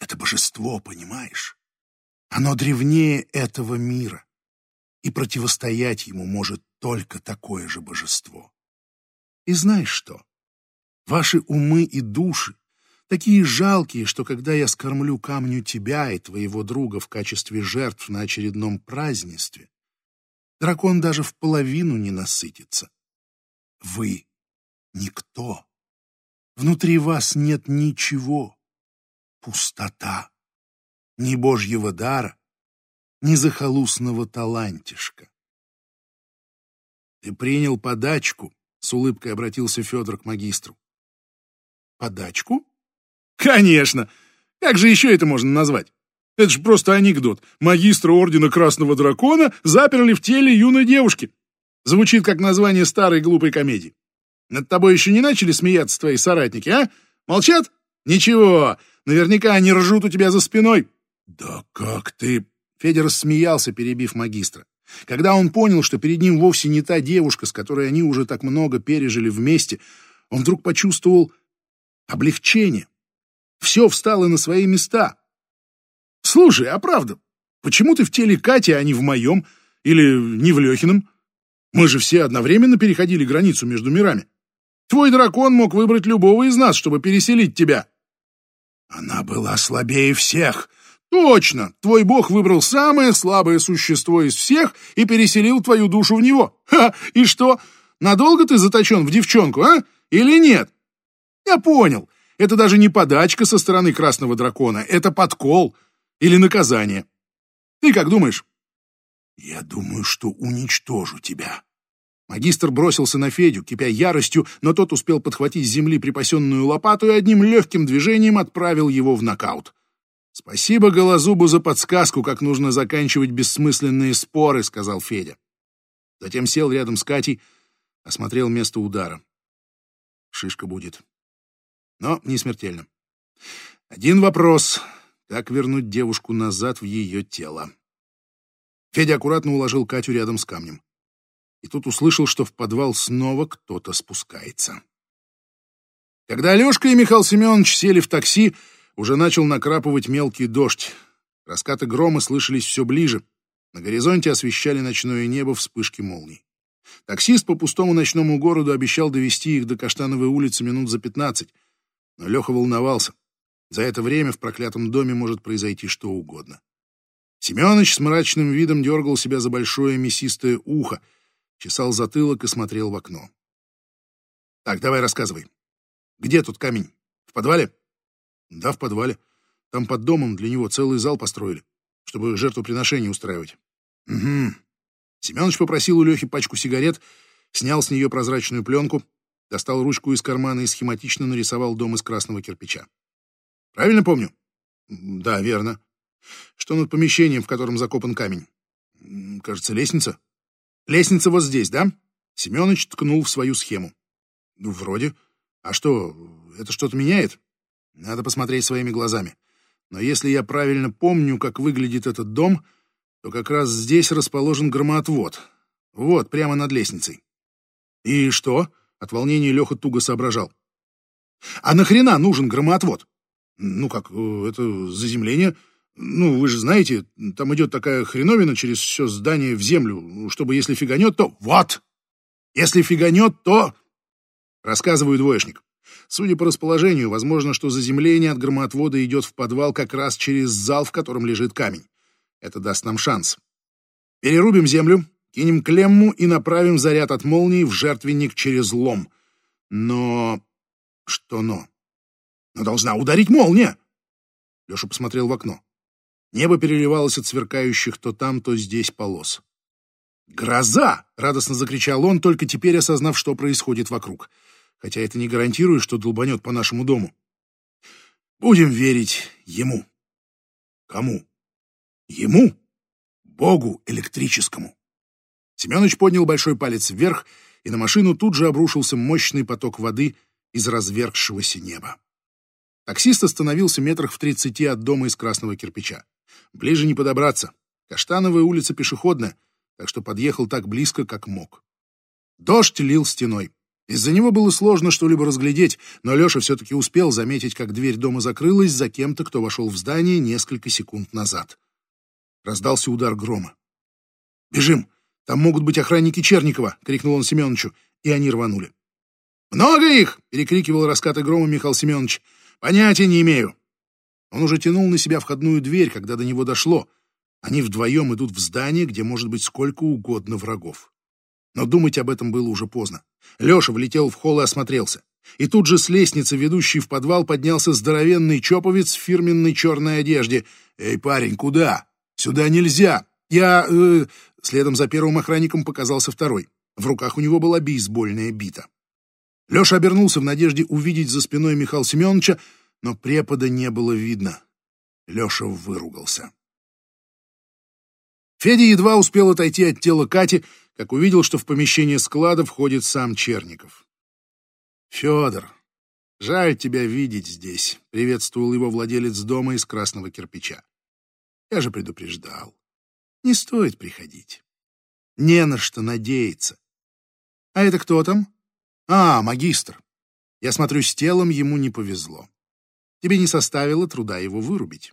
Это божество, понимаешь? Оно древнее этого мира, и противостоять ему может только такое же божество. И знаешь что? Ваши умы и души такие жалкие, что когда я скормлю камню тебя и твоего друга в качестве жертв на очередном празднестве, дракон даже в половину не насытится. Вы — никто. Внутри вас нет ничего. Пустота. Ни божьего дара, ни захолустного талантишка. Ты принял подачку, — с улыбкой обратился Федор к магистру. Подачку? Конечно! Как же еще это можно назвать? Это же просто анекдот. Магистра Ордена Красного Дракона заперли в теле юной девушки. Звучит как название старой глупой комедии. Над тобой еще не начали смеяться твои соратники, а? Молчат? Ничего, наверняка они ржут у тебя за спиной. Да как ты... Федя рассмеялся, перебив магистра. Когда он понял, что перед ним вовсе не та девушка, с которой они уже так много пережили вместе, он вдруг почувствовал облегчение. Все встало на свои места. Слушай, а правда, почему ты в теле Кати, а не в моем? Или не в Лехином? Мы же все одновременно переходили границу между мирами. Твой дракон мог выбрать любого из нас, чтобы переселить тебя. Она была слабее всех. Точно, твой бог выбрал самое слабое существо из всех и переселил твою душу в него. Ха, и что, надолго ты заточен в девчонку, а? Или нет? Я понял, это даже не подачка со стороны красного дракона, это подкол или наказание. Ты как думаешь? Я думаю, что уничтожу тебя. Магистр бросился на Федю, кипя яростью, но тот успел подхватить с земли припасенную лопату и одним легким движением отправил его в нокаут. «Спасибо Голозубу за подсказку, как нужно заканчивать бессмысленные споры», — сказал Федя. Затем сел рядом с Катей, осмотрел место удара. Шишка будет. Но не смертельно. Один вопрос — как вернуть девушку назад в ее тело? Федя аккуратно уложил Катю рядом с камнем и тут услышал, что в подвал снова кто-то спускается. Когда Алешка и Михаил Семенович сели в такси, уже начал накрапывать мелкий дождь. Раскаты грома слышались все ближе. На горизонте освещали ночное небо вспышки молний. Таксист по пустому ночному городу обещал довести их до Каштановой улицы минут за пятнадцать. Но Леха волновался. За это время в проклятом доме может произойти что угодно. Семенович с мрачным видом дергал себя за большое мясистое ухо, чесал затылок и смотрел в окно. «Так, давай рассказывай. Где тут камень? В подвале?» «Да, в подвале. Там под домом для него целый зал построили, чтобы жертвоприношение устраивать». «Угу». Семенович попросил у Лехи пачку сигарет, снял с нее прозрачную пленку, достал ручку из кармана и схематично нарисовал дом из красного кирпича. «Правильно помню?» «Да, верно. Что над помещением, в котором закопан камень?» «Кажется, лестница?» Лестница вот здесь, да? Семёныч ткнул в свою схему. Ну, вроде. А что, это что-то меняет? Надо посмотреть своими глазами. Но если я правильно помню, как выглядит этот дом, то как раз здесь расположен громоотвод. Вот, прямо над лестницей. И что? От волнения Леха туго соображал. А нахрена нужен громоотвод? Ну как, э, это заземление. Ну, вы же знаете, там идет такая хреновина через все здание в землю, чтобы если фиганет, то... Вот! Если фиганет, то... Рассказываю двоечник. Судя по расположению, возможно, что заземление от громоотвода идет в подвал как раз через зал, в котором лежит камень. Это даст нам шанс. Перерубим землю, кинем клемму и направим заряд от молнии в жертвенник через лом. Но... Что но? Но должна ударить молния! Леша посмотрел в окно. Небо переливалось от сверкающих то там, то здесь полос. «Гроза!» — радостно закричал он, только теперь осознав, что происходит вокруг. Хотя это не гарантирует, что долбанет по нашему дому. Будем верить ему. Кому? Ему? Богу электрическому. Семенович поднял большой палец вверх, и на машину тут же обрушился мощный поток воды из развергшегося неба. Таксист остановился метрах в тридцати от дома из красного кирпича. Ближе не подобраться. Каштановая улица пешеходная, так что подъехал так близко, как мог. Дождь лил стеной. Из-за него было сложно что-либо разглядеть, но Леша все-таки успел заметить, как дверь дома закрылась за кем-то, кто вошел в здание несколько секунд назад. Раздался удар грома. «Бежим! Там могут быть охранники Черникова!» — крикнул он Семеновичу, и они рванули. «Много их!» — перекрикивал раскаты грома Михаил Семенович. «Понятия не имею. Он уже тянул на себя входную дверь, когда до него дошло. Они вдвоем идут в здание, где может быть сколько угодно врагов. Но думать об этом было уже поздно. Леша влетел в холл и осмотрелся. И тут же с лестницы, ведущей в подвал, поднялся здоровенный чоповец в фирменной черной одежде. «Эй, парень, куда? Сюда нельзя! Я...» э... Следом за первым охранником показался второй. В руках у него была бейсбольная бита. Леша обернулся в надежде увидеть за спиной Михаила Семеновича, но препода не было видно. Леша выругался. Федя едва успел отойти от тела Кати, как увидел, что в помещение склада входит сам Черников. «Федор, жаль тебя видеть здесь», — приветствовал его владелец дома из красного кирпича. «Я же предупреждал. Не стоит приходить. Не на что надеяться. А это кто там? А, магистр. Я смотрю, с телом ему не повезло. Тебе не составило труда его вырубить.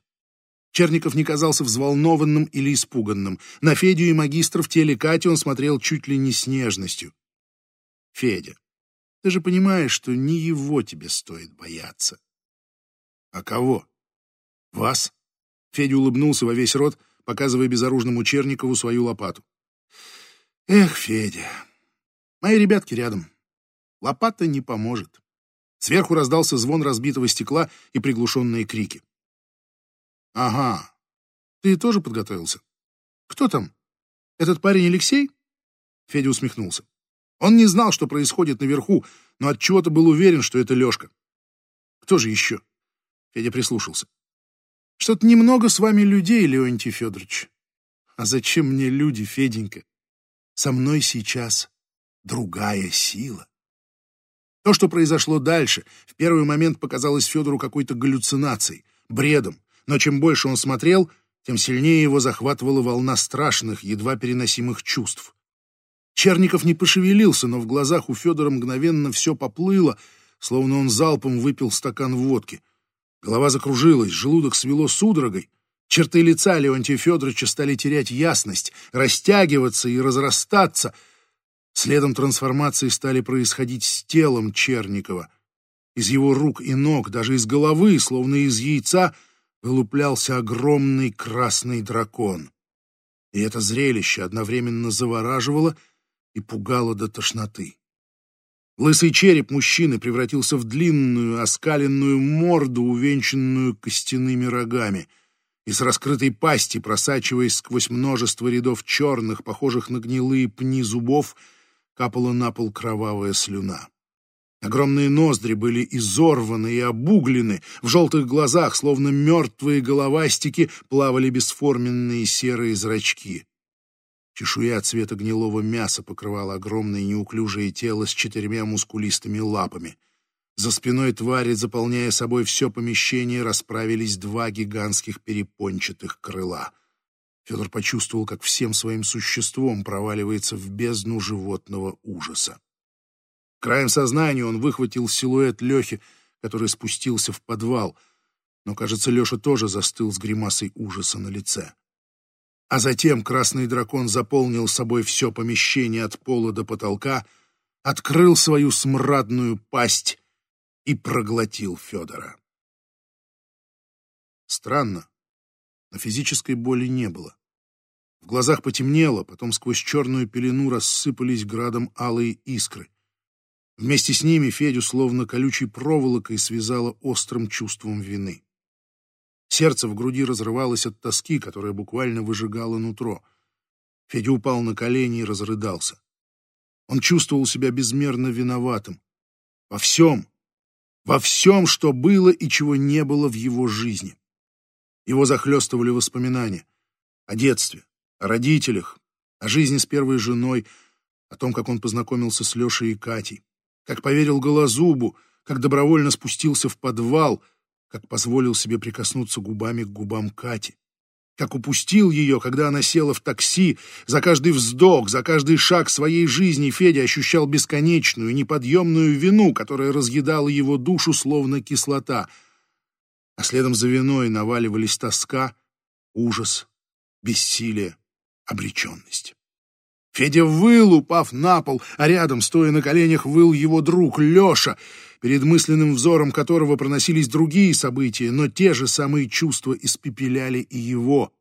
Черников не казался взволнованным или испуганным. На Федю и магистра в теле Кати он смотрел чуть ли не с нежностью. «Федя, ты же понимаешь, что не его тебе стоит бояться». «А кого?» «Вас?» Федя улыбнулся во весь рот, показывая безоружному Черникову свою лопату. «Эх, Федя, мои ребятки рядом. Лопата не поможет». Сверху раздался звон разбитого стекла и приглушенные крики. «Ага, ты тоже подготовился? Кто там? Этот парень Алексей?» Федя усмехнулся. Он не знал, что происходит наверху, но от чего то был уверен, что это Лешка. «Кто же еще?» Федя прислушался. «Что-то немного с вами людей, Леонтий Федорович. А зачем мне люди, Феденька? Со мной сейчас другая сила». То, что произошло дальше, в первый момент показалось Федору какой-то галлюцинацией, бредом, но чем больше он смотрел, тем сильнее его захватывала волна страшных, едва переносимых чувств. Черников не пошевелился, но в глазах у Федора мгновенно все поплыло, словно он залпом выпил стакан водки. Голова закружилась, желудок свело судорогой. Черты лица Леонтия Федоровича стали терять ясность, растягиваться и разрастаться — Следом трансформации стали происходить с телом Черникова. Из его рук и ног, даже из головы, словно из яйца, вылуплялся огромный красный дракон. И это зрелище одновременно завораживало и пугало до тошноты. Лысый череп мужчины превратился в длинную, оскаленную морду, увенчанную костяными рогами, и с раскрытой пасти, просачиваясь сквозь множество рядов черных, похожих на гнилые пни зубов, капала на пол кровавая слюна. Огромные ноздри были изорваны и обуглены, в желтых глазах, словно мертвые головастики, плавали бесформенные серые зрачки. Чешуя цвета гнилого мяса покрывала огромное неуклюжее тело с четырьмя мускулистыми лапами. За спиной твари, заполняя собой все помещение, расправились два гигантских перепончатых крыла. Федор почувствовал, как всем своим существом проваливается в бездну животного ужаса. Краем сознания он выхватил силуэт Лехи, который спустился в подвал, но, кажется, Леша тоже застыл с гримасой ужаса на лице. А затем красный дракон заполнил собой все помещение от пола до потолка, открыл свою смрадную пасть и проглотил Федора. Странно, но физической боли не было. Глазах потемнело, потом сквозь черную пелену рассыпались градом алые искры. Вместе с ними Федю словно колючей проволокой связало острым чувством вины. Сердце в груди разрывалось от тоски, которая буквально выжигала нутро. Федя упал на колени и разрыдался. Он чувствовал себя безмерно виноватым. Во всем, во всем, что было и чего не было в его жизни. Его захлестывали воспоминания о детстве, о родителях, о жизни с первой женой, о том, как он познакомился с Лешей и Катей, как поверил Голозубу, как добровольно спустился в подвал — как позволил себе прикоснуться губами к губам Кати, как упустил ее, когда она села в такси. За каждый вздох, за каждый шаг своей жизни Федя ощущал бесконечную, неподъемную вину, которая разъедала его душу, словно кислота. А следом за виной наваливались тоска, ужас, бессилие, обреченность. Федя выл, упав на пол, а рядом, стоя на коленях, выл его друг Леша — перед мысленным взором которого проносились другие события, но те же самые чувства испепеляли и его.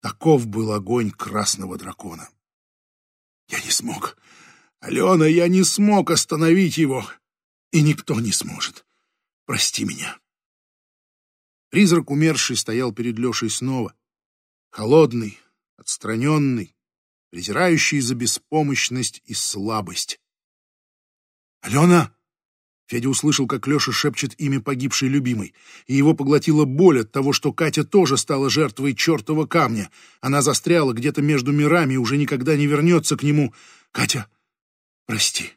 Таков был огонь красного дракона. Я не смог. Алена, я не смог остановить его. И никто не сможет. Прости меня. Призрак умерший стоял перед Лешей снова. Холодный, отстраненный, презирающий за беспомощность и слабость. «Алена!» Федя услышал, как Леша шепчет имя погибшей любимой, и его поглотила боль от того, что Катя тоже стала жертвой чертова камня. Она застряла где-то между мирами и уже никогда не вернется к нему. «Катя, прости».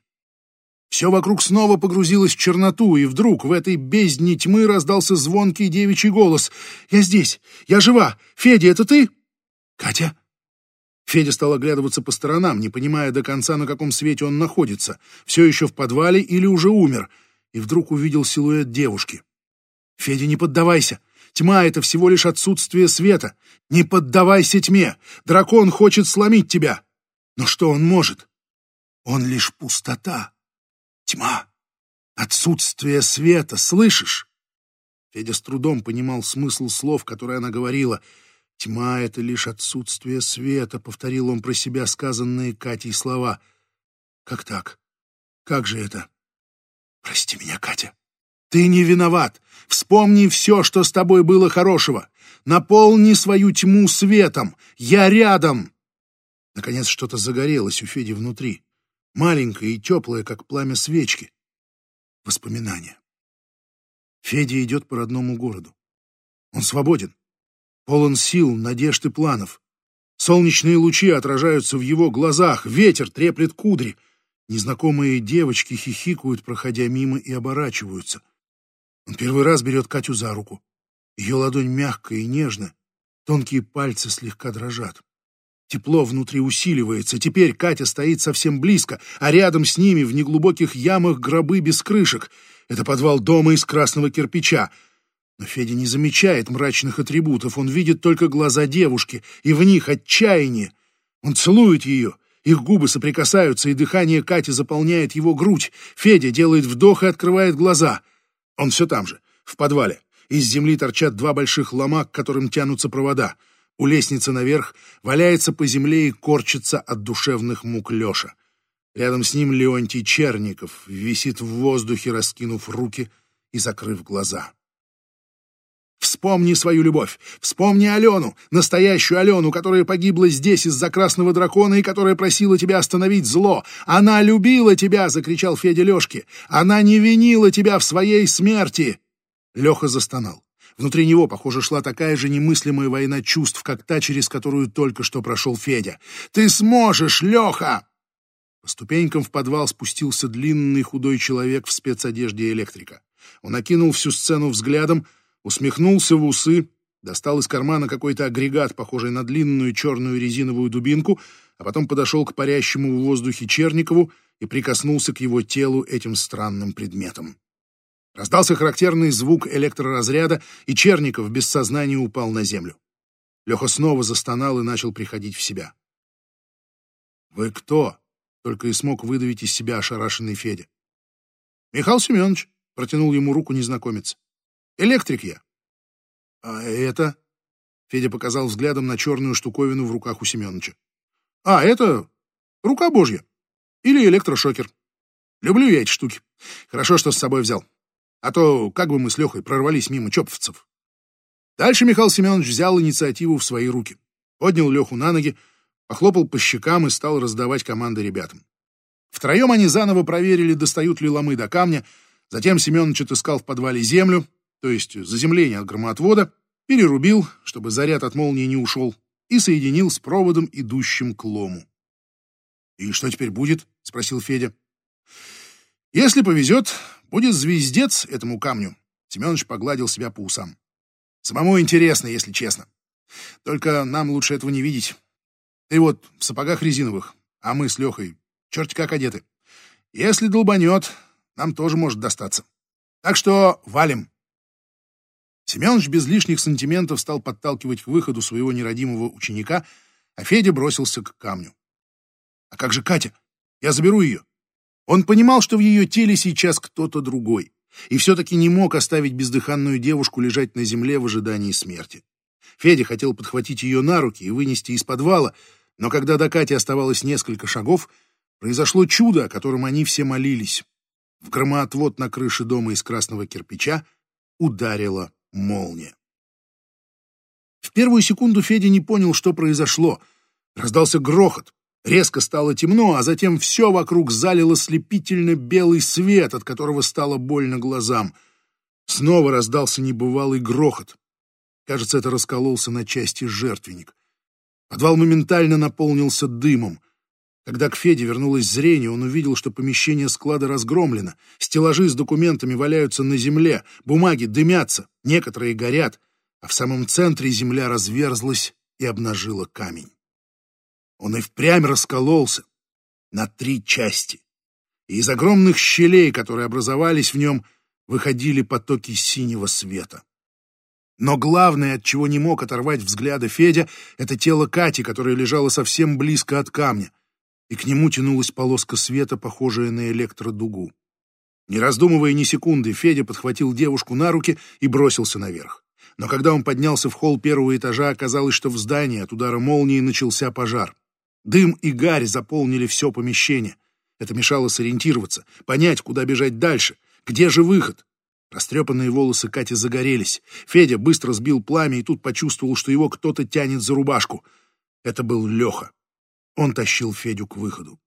Все вокруг снова погрузилось в черноту, и вдруг в этой бездне тьмы раздался звонкий девичий голос. «Я здесь! Я жива! Федя, это ты?» «Катя?» Федя стал оглядываться по сторонам, не понимая до конца, на каком свете он находится, все еще в подвале или уже умер, и вдруг увидел силуэт девушки. «Федя, не поддавайся! Тьма — это всего лишь отсутствие света! Не поддавайся тьме! Дракон хочет сломить тебя! Но что он может? Он лишь пустота, тьма, отсутствие света, слышишь?» Федя с трудом понимал смысл слов, которые она говорила — «Тьма — это лишь отсутствие света», — повторил он про себя сказанные Катей слова. «Как так? Как же это?» «Прости меня, Катя. Ты не виноват. Вспомни все, что с тобой было хорошего. Наполни свою тьму светом. Я рядом!» Наконец что-то загорелось у Феди внутри. Маленькое и теплое, как пламя свечки. Воспоминания. Федя идет по родному городу. Он свободен полон сил, надежд и планов. Солнечные лучи отражаются в его глазах, ветер треплет кудри. Незнакомые девочки хихикают, проходя мимо, и оборачиваются. Он первый раз берет Катю за руку. Ее ладонь мягкая и нежная, тонкие пальцы слегка дрожат. Тепло внутри усиливается. Теперь Катя стоит совсем близко, а рядом с ними в неглубоких ямах гробы без крышек. Это подвал дома из красного кирпича. Но Федя не замечает мрачных атрибутов, он видит только глаза девушки, и в них отчаяние. Он целует ее, их губы соприкасаются, и дыхание Кати заполняет его грудь. Федя делает вдох и открывает глаза. Он все там же, в подвале. Из земли торчат два больших лома, к которым тянутся провода. У лестницы наверх валяется по земле и корчится от душевных мук Леша. Рядом с ним Леонтий Черников висит в воздухе, раскинув руки и закрыв глаза. Вспомни свою любовь. Вспомни Алену, настоящую Алену, которая погибла здесь из-за красного дракона и которая просила тебя остановить зло. Она любила тебя, закричал Федя Лешке. Она не винила тебя в своей смерти. Леха застонал. Внутри него, похоже, шла такая же немыслимая война чувств, как та, через которую только что прошел Федя. «Ты сможешь, Леха!» По ступенькам в подвал спустился длинный худой человек в спецодежде электрика. Он окинул всю сцену взглядом, усмехнулся в усы, достал из кармана какой-то агрегат, похожий на длинную черную резиновую дубинку, а потом подошел к парящему в воздухе Черникову и прикоснулся к его телу этим странным предметом. Раздался характерный звук электроразряда, и Черников без сознания упал на землю. Леха снова застонал и начал приходить в себя. «Вы кто?» — только и смог выдавить из себя ошарашенный Федя. «Михаил Семенович», — протянул ему руку незнакомец. «Электрик я». «А это?» — Федя показал взглядом на черную штуковину в руках у Семеновича. «А, это рука божья. Или электрошокер. Люблю я эти штуки. Хорошо, что с собой взял. А то как бы мы с Лехой прорвались мимо чоповцев. Дальше Михаил Семенович взял инициативу в свои руки. Поднял Леху на ноги, похлопал по щекам и стал раздавать команды ребятам. Втроем они заново проверили, достают ли ломы до камня, затем Семенович отыскал в подвале землю, то есть заземление от громоотвода, перерубил, чтобы заряд от молнии не ушел, и соединил с проводом, идущим к лому. «И что теперь будет?» — спросил Федя. «Если повезет, Будет звездец этому камню. Семенович погладил себя по усам. Самому интересно, если честно. Только нам лучше этого не видеть. Ты вот в сапогах резиновых, а мы с Лехой черти как одеты. Если долбанет, нам тоже может достаться. Так что валим. Семенович без лишних сантиментов стал подталкивать к выходу своего нерадимого ученика, а Федя бросился к камню. А как же Катя? Я заберу ее. Он понимал, что в ее теле сейчас кто-то другой, и все-таки не мог оставить бездыханную девушку лежать на земле в ожидании смерти. Федя хотел подхватить ее на руки и вынести из подвала, но когда до Кати оставалось несколько шагов, произошло чудо, о котором они все молились. В громоотвод на крыше дома из красного кирпича ударила молния. В первую секунду Федя не понял, что произошло. Раздался грохот. Резко стало темно, а затем все вокруг залило слепительно белый свет, от которого стало больно глазам. Снова раздался небывалый грохот. Кажется, это раскололся на части жертвенник. Подвал моментально наполнился дымом. Когда к Феде вернулось зрение, он увидел, что помещение склада разгромлено, стеллажи с документами валяются на земле, бумаги дымятся, некоторые горят, а в самом центре земля разверзлась и обнажила камень. Он и впрямь раскололся на три части. И из огромных щелей, которые образовались в нем, выходили потоки синего света. Но главное, от чего не мог оторвать взгляда Федя, это тело Кати, которое лежало совсем близко от камня, и к нему тянулась полоска света, похожая на электродугу. Не раздумывая ни секунды, Федя подхватил девушку на руки и бросился наверх. Но когда он поднялся в холл первого этажа, оказалось, что в здании от удара молнии начался пожар. Дым и гарь заполнили все помещение. Это мешало сориентироваться, понять, куда бежать дальше, где же выход. Растрепанные волосы Кати загорелись. Федя быстро сбил пламя и тут почувствовал, что его кто-то тянет за рубашку. Это был Леха. Он тащил Федю к выходу.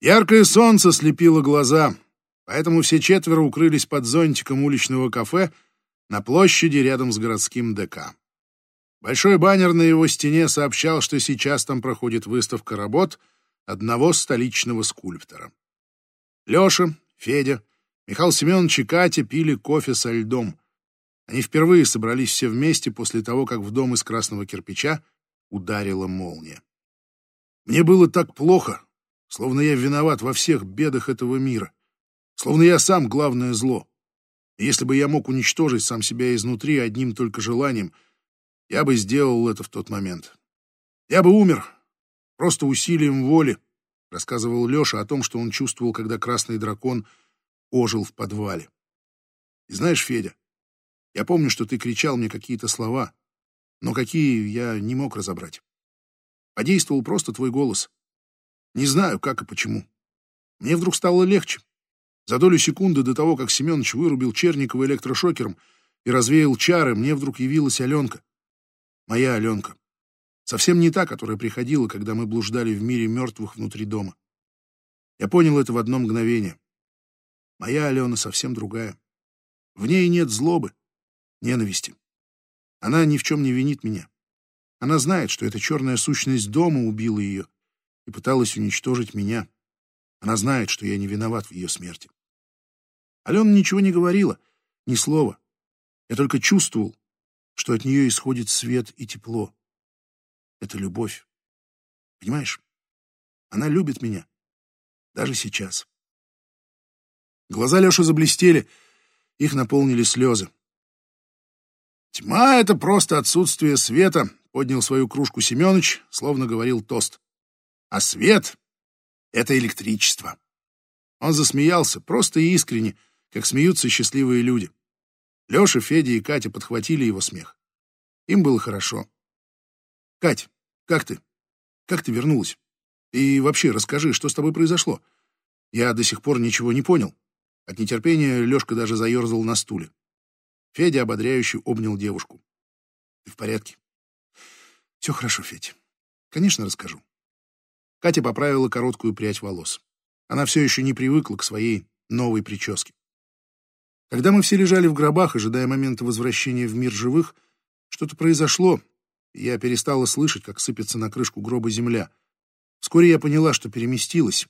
Яркое солнце слепило глаза, поэтому все четверо укрылись под зонтиком уличного кафе на площади рядом с городским ДК. Большой баннер на его стене сообщал, что сейчас там проходит выставка работ одного столичного скульптора. Леша, Федя, Михаил Семенович и Катя пили кофе со льдом. Они впервые собрались все вместе после того, как в дом из красного кирпича ударила молния. Мне было так плохо, словно я виноват во всех бедах этого мира, словно я сам главное зло. И если бы я мог уничтожить сам себя изнутри одним только желанием — я бы сделал это в тот момент. Я бы умер, просто усилием воли, рассказывал Леша о том, что он чувствовал, когда красный дракон ожил в подвале. И знаешь, Федя, я помню, что ты кричал мне какие-то слова, но какие я не мог разобрать. Подействовал просто твой голос. Не знаю, как и почему. Мне вдруг стало легче. За долю секунды до того, как Семенович вырубил Черникова электрошокером и развеял чары, мне вдруг явилась Аленка. Моя Аленка. Совсем не та, которая приходила, когда мы блуждали в мире мертвых внутри дома. Я понял это в одно мгновение. Моя Алена совсем другая. В ней нет злобы, ненависти. Она ни в чем не винит меня. Она знает, что эта черная сущность дома убила ее и пыталась уничтожить меня. Она знает, что я не виноват в ее смерти. Алена ничего не говорила, ни слова. Я только чувствовал, что от нее исходит свет и тепло. Это любовь. Понимаешь? Она любит меня. Даже сейчас. Глаза Леши заблестели, их наполнили слезы. «Тьма — это просто отсутствие света», — поднял свою кружку Семенович, словно говорил тост. «А свет — это электричество». Он засмеялся, просто и искренне, как смеются счастливые люди. Леша, Федя и Катя подхватили его смех. Им было хорошо. «Кать, как ты? Как ты вернулась? И вообще расскажи, что с тобой произошло? Я до сих пор ничего не понял». От нетерпения Лешка даже заерзал на стуле. Федя ободряюще обнял девушку. «Ты в порядке?» «Все хорошо, Федь. Конечно, расскажу». Катя поправила короткую прядь волос. Она все еще не привыкла к своей новой прическе. Когда мы все лежали в гробах, ожидая момента возвращения в мир живых, что-то произошло, и я перестала слышать, как сыпется на крышку гроба земля. Вскоре я поняла, что переместилась.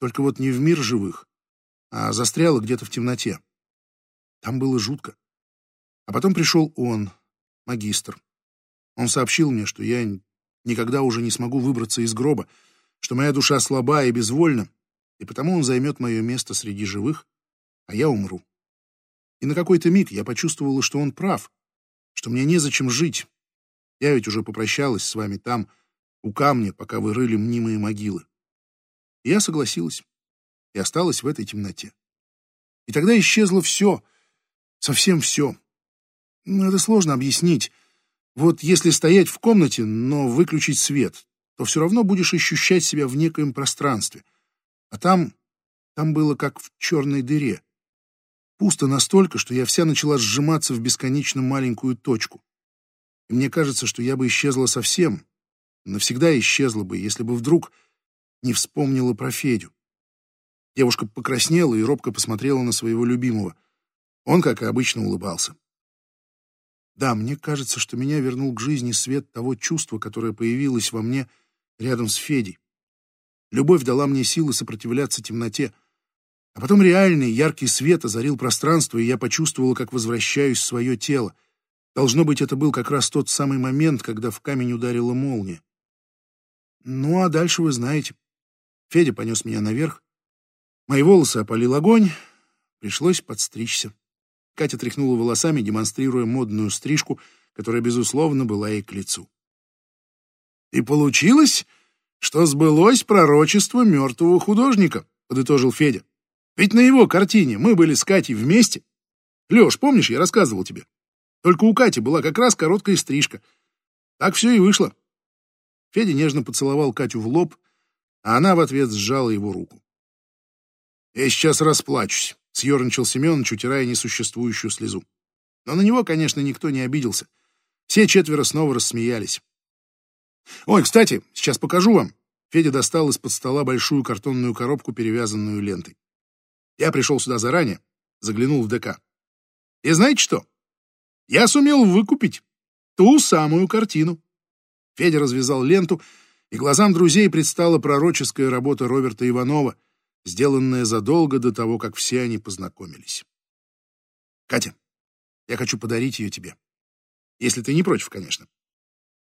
Только вот не в мир живых, а застряла где-то в темноте. Там было жутко. А потом пришел он, магистр. Он сообщил мне, что я никогда уже не смогу выбраться из гроба, что моя душа слаба и безвольна, и потому он займет мое место среди живых, а я умру. И на какой-то миг я почувствовала, что он прав, что мне незачем жить. Я ведь уже попрощалась с вами там, у камня, пока вы рыли мнимые могилы. И я согласилась и осталась в этой темноте. И тогда исчезло все, совсем все. Ну, это сложно объяснить. Вот если стоять в комнате, но выключить свет, то все равно будешь ощущать себя в некоем пространстве. А там, там было как в черной дыре. Пусто настолько, что я вся начала сжиматься в бесконечно маленькую точку. И мне кажется, что я бы исчезла совсем, навсегда исчезла бы, если бы вдруг не вспомнила про Федю. Девушка покраснела и робко посмотрела на своего любимого. Он, как и обычно, улыбался. Да, мне кажется, что меня вернул к жизни свет того чувства, которое появилось во мне рядом с Федей. Любовь дала мне силы сопротивляться темноте. А потом реальный яркий свет озарил пространство, и я почувствовала, как возвращаюсь в свое тело. Должно быть, это был как раз тот самый момент, когда в камень ударила молния. Ну, а дальше вы знаете. Федя понес меня наверх, Мои волосы опалил огонь, пришлось подстричься. Катя тряхнула волосами, демонстрируя модную стрижку, которая, безусловно, была ей к лицу. «И получилось, что сбылось пророчество мертвого художника», — подытожил Федя. «Ведь на его картине мы были с Катей вместе. Леш, помнишь, я рассказывал тебе? Только у Кати была как раз короткая стрижка. Так все и вышло». Федя нежно поцеловал Катю в лоб, а она в ответ сжала его руку. «Я сейчас расплачусь», — съерничал Семенович, утирая несуществующую слезу. Но на него, конечно, никто не обиделся. Все четверо снова рассмеялись. «Ой, кстати, сейчас покажу вам». Федя достал из-под стола большую картонную коробку, перевязанную лентой. Я пришел сюда заранее, заглянул в ДК. И знаете что? Я сумел выкупить ту самую картину. Федя развязал ленту, и глазам друзей предстала пророческая работа Роберта Иванова, сделанное задолго до того, как все они познакомились. Катя, я хочу подарить ее тебе. Если ты не против, конечно.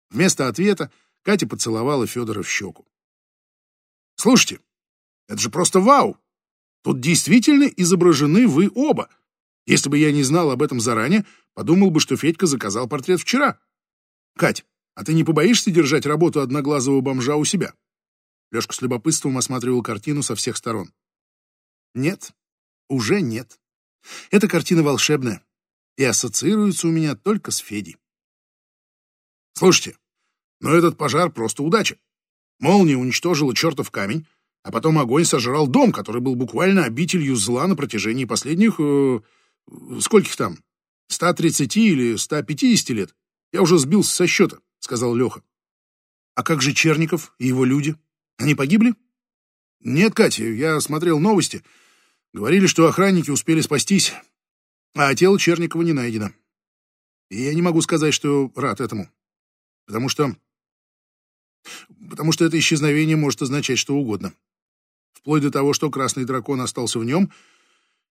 Вместо ответа Катя поцеловала Федора в щеку. Слушайте, это же просто вау! Тут действительно изображены вы оба. Если бы я не знал об этом заранее, подумал бы, что Федька заказал портрет вчера. Кать, а ты не побоишься держать работу одноглазого бомжа у себя? Лешка с любопытством осматривал картину со всех сторон. Нет, уже нет. Эта картина волшебная и ассоциируется у меня только с Федей. Слушайте, но этот пожар просто удача. Молния уничтожила чертов камень, а потом огонь сожрал дом, который был буквально обителью зла на протяжении последних... Э, скольких там? 130 или 150 лет? Я уже сбился со счета, сказал Леха. А как же Черников и его люди? Они погибли? Нет, Катя, я смотрел новости. Говорили, что охранники успели спастись, а тело Черникова не найдено. И я не могу сказать, что рад этому. Потому что... Потому что это исчезновение может означать что угодно. Вплоть до того, что красный дракон остался в нем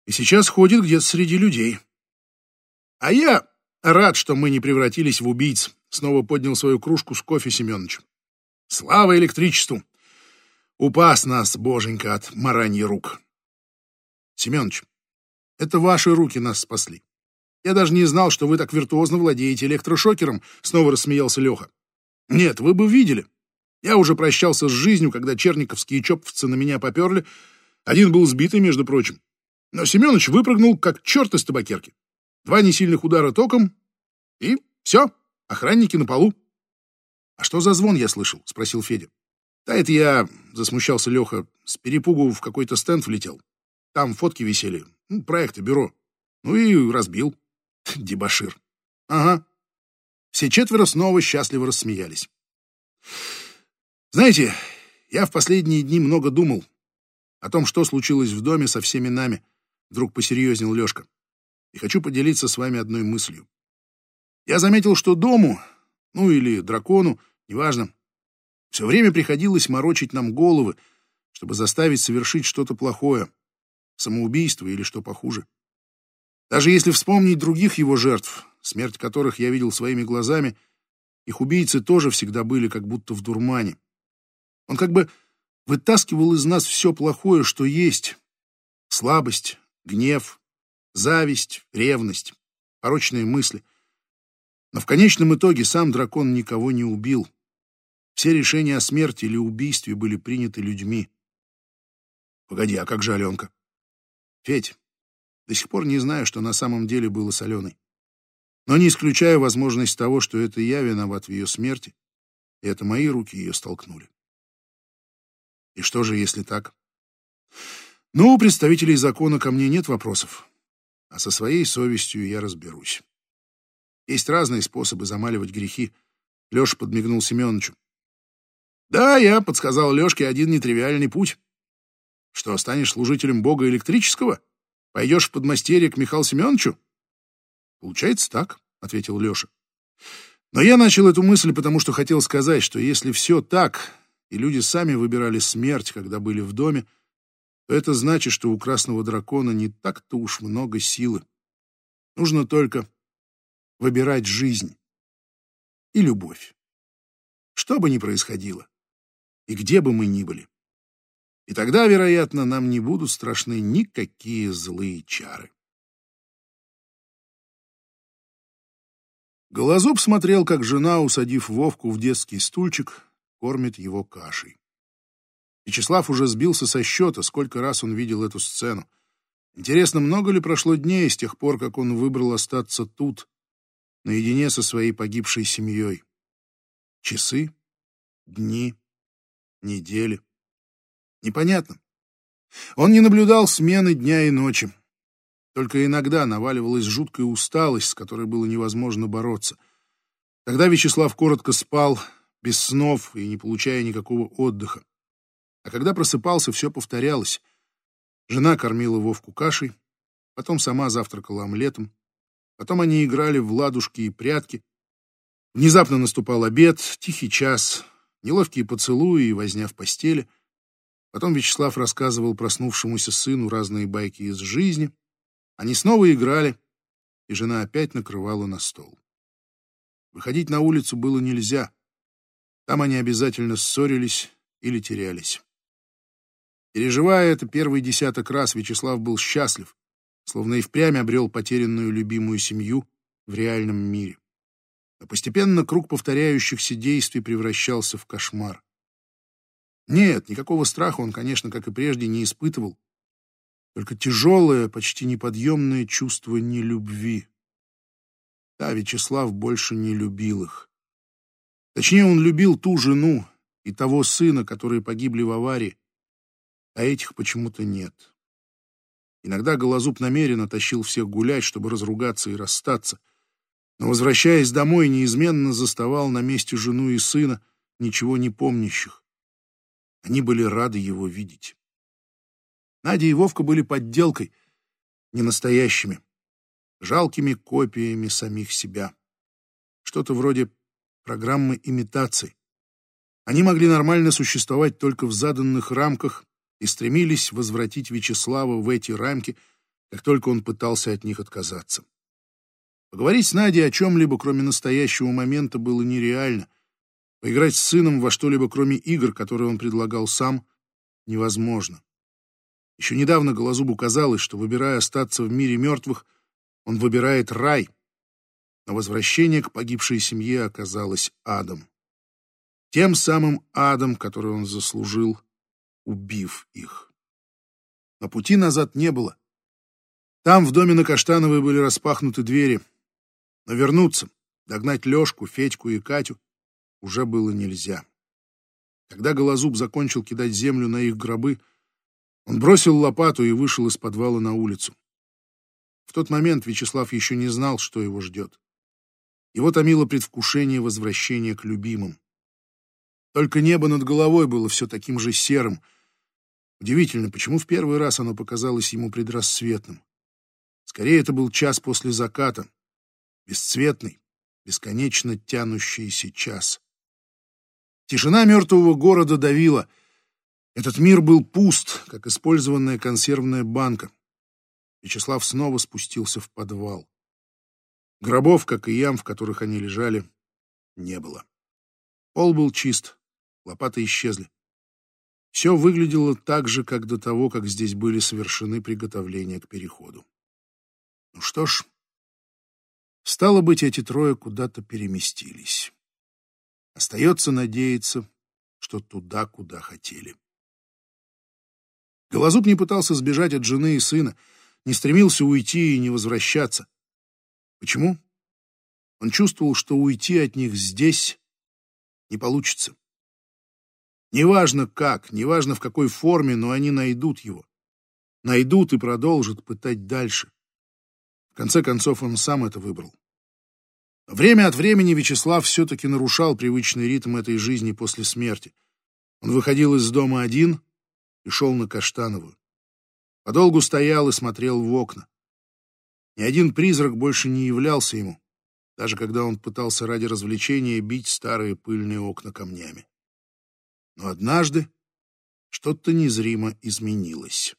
и сейчас ходит где-то среди людей. А я рад, что мы не превратились в убийц. Снова поднял свою кружку с кофе Семенович. Слава электричеству! Упас нас, боженька, от мараньи рук. Семенович, это ваши руки нас спасли. Я даже не знал, что вы так виртуозно владеете электрошокером, снова рассмеялся Леха. Нет, вы бы видели. Я уже прощался с жизнью, когда черниковские чоповцы на меня поперли. Один был сбитый, между прочим. Но Семенович выпрыгнул, как черт из табакерки. Два несильных удара током, и все, охранники на полу. — А что за звон я слышал? — спросил Федя. — Да это я, — засмущался Леха, — с перепугу в какой-то стенд влетел. Там фотки висели, ну, проекты, бюро. Ну и разбил. Дебашир. Ага. Все четверо снова счастливо рассмеялись. Знаете, я в последние дни много думал о том, что случилось в доме со всеми нами. Вдруг посерьезнел Лешка. И хочу поделиться с вами одной мыслью. Я заметил, что дому, ну или дракону, неважно, все время приходилось морочить нам головы, чтобы заставить совершить что-то плохое, самоубийство или что похуже. Даже если вспомнить других его жертв, смерть которых я видел своими глазами, их убийцы тоже всегда были как будто в дурмане. Он как бы вытаскивал из нас все плохое, что есть. Слабость, гнев, зависть, ревность, порочные мысли. Но в конечном итоге сам дракон никого не убил. Все решения о смерти или убийстве были приняты людьми. Погоди, а как же Аленка? Федь, до сих пор не знаю, что на самом деле было с Аленой. Но не исключаю возможность того, что это я виноват в ее смерти, и это мои руки ее столкнули. И что же, если так? Ну, у представителей закона ко мне нет вопросов, а со своей совестью я разберусь. Есть разные способы замаливать грехи. Леша подмигнул Семеновичу. Да, я подсказал Лешке один нетривиальный путь. Что, станешь служителем бога электрического? Пойдешь в подмастерье к Михаилу Семеновичу? Получается так, ответил Леша. Но я начал эту мысль, потому что хотел сказать, что если все так, и люди сами выбирали смерть, когда были в доме, то это значит, что у красного дракона не так-то уж много силы. Нужно только выбирать жизнь и любовь. Что бы ни происходило, и где бы мы ни были. И тогда, вероятно, нам не будут страшны никакие злые чары. Голозуб смотрел, как жена, усадив Вовку в детский стульчик, кормит его кашей. Вячеслав уже сбился со счета, сколько раз он видел эту сцену. Интересно, много ли прошло дней с тех пор, как он выбрал остаться тут, наедине со своей погибшей семьей? Часы? Дни? Недели? Непонятно. Он не наблюдал смены дня и ночи. Только иногда наваливалась жуткая усталость, с которой было невозможно бороться. Тогда Вячеслав коротко спал, без снов и не получая никакого отдыха. А когда просыпался, все повторялось. Жена кормила Вовку кашей, потом сама завтракала омлетом, потом они играли в ладушки и прятки. Внезапно наступал обед, тихий час, неловкие поцелуи и возня в постели — Потом Вячеслав рассказывал проснувшемуся сыну разные байки из жизни. Они снова играли, и жена опять накрывала на стол. Выходить на улицу было нельзя. Там они обязательно ссорились или терялись. Переживая это первый десяток раз, Вячеслав был счастлив, словно и впрямь обрел потерянную любимую семью в реальном мире. Но постепенно круг повторяющихся действий превращался в кошмар. Нет, никакого страха он, конечно, как и прежде, не испытывал. Только тяжелое, почти неподъемное чувство нелюбви. Да, Вячеслав больше не любил их. Точнее, он любил ту жену и того сына, которые погибли в аварии, а этих почему-то нет. Иногда Голозуб намеренно тащил всех гулять, чтобы разругаться и расстаться, но, возвращаясь домой, неизменно заставал на месте жену и сына, ничего не помнящих. Они были рады его видеть. Надя и Вовка были подделкой, не настоящими, жалкими копиями самих себя. Что-то вроде программы имитации. Они могли нормально существовать только в заданных рамках и стремились возвратить Вячеслава в эти рамки, как только он пытался от них отказаться. Поговорить с Надей о чем-либо, кроме настоящего момента, было нереально. Поиграть с сыном во что-либо, кроме игр, которые он предлагал сам, невозможно. Еще недавно Голозубу казалось, что, выбирая остаться в мире мертвых, он выбирает рай, но возвращение к погибшей семье оказалось адом. Тем самым адом, который он заслужил, убив их. Но пути назад не было. Там, в доме на Каштановой, были распахнуты двери. Но вернуться, догнать Лешку, Федьку и Катю уже было нельзя. Когда Голозуб закончил кидать землю на их гробы, он бросил лопату и вышел из подвала на улицу. В тот момент Вячеслав еще не знал, что его ждет. Его томило предвкушение возвращения к любимым. Только небо над головой было все таким же серым. Удивительно, почему в первый раз оно показалось ему предрассветным. Скорее, это был час после заката, бесцветный, бесконечно тянущийся час. Тишина мертвого города давила. Этот мир был пуст, как использованная консервная банка. Вячеслав снова спустился в подвал. Гробов, как и ям, в которых они лежали, не было. Пол был чист, лопаты исчезли. Все выглядело так же, как до того, как здесь были совершены приготовления к переходу. Ну что ж, стало быть, эти трое куда-то переместились. Остается надеяться, что туда, куда хотели. Голозуб не пытался сбежать от жены и сына, не стремился уйти и не возвращаться. Почему? Он чувствовал, что уйти от них здесь не получится. Неважно как, неважно в какой форме, но они найдут его. Найдут и продолжат пытать дальше. Конце концов, он сам это выбрал. Время от времени Вячеслав все-таки нарушал привычный ритм этой жизни после смерти. Он выходил из дома один и шел на Каштановую. Подолгу стоял и смотрел в окна. Ни один призрак больше не являлся ему, даже когда он пытался ради развлечения бить старые пыльные окна камнями. Но однажды что-то незримо изменилось.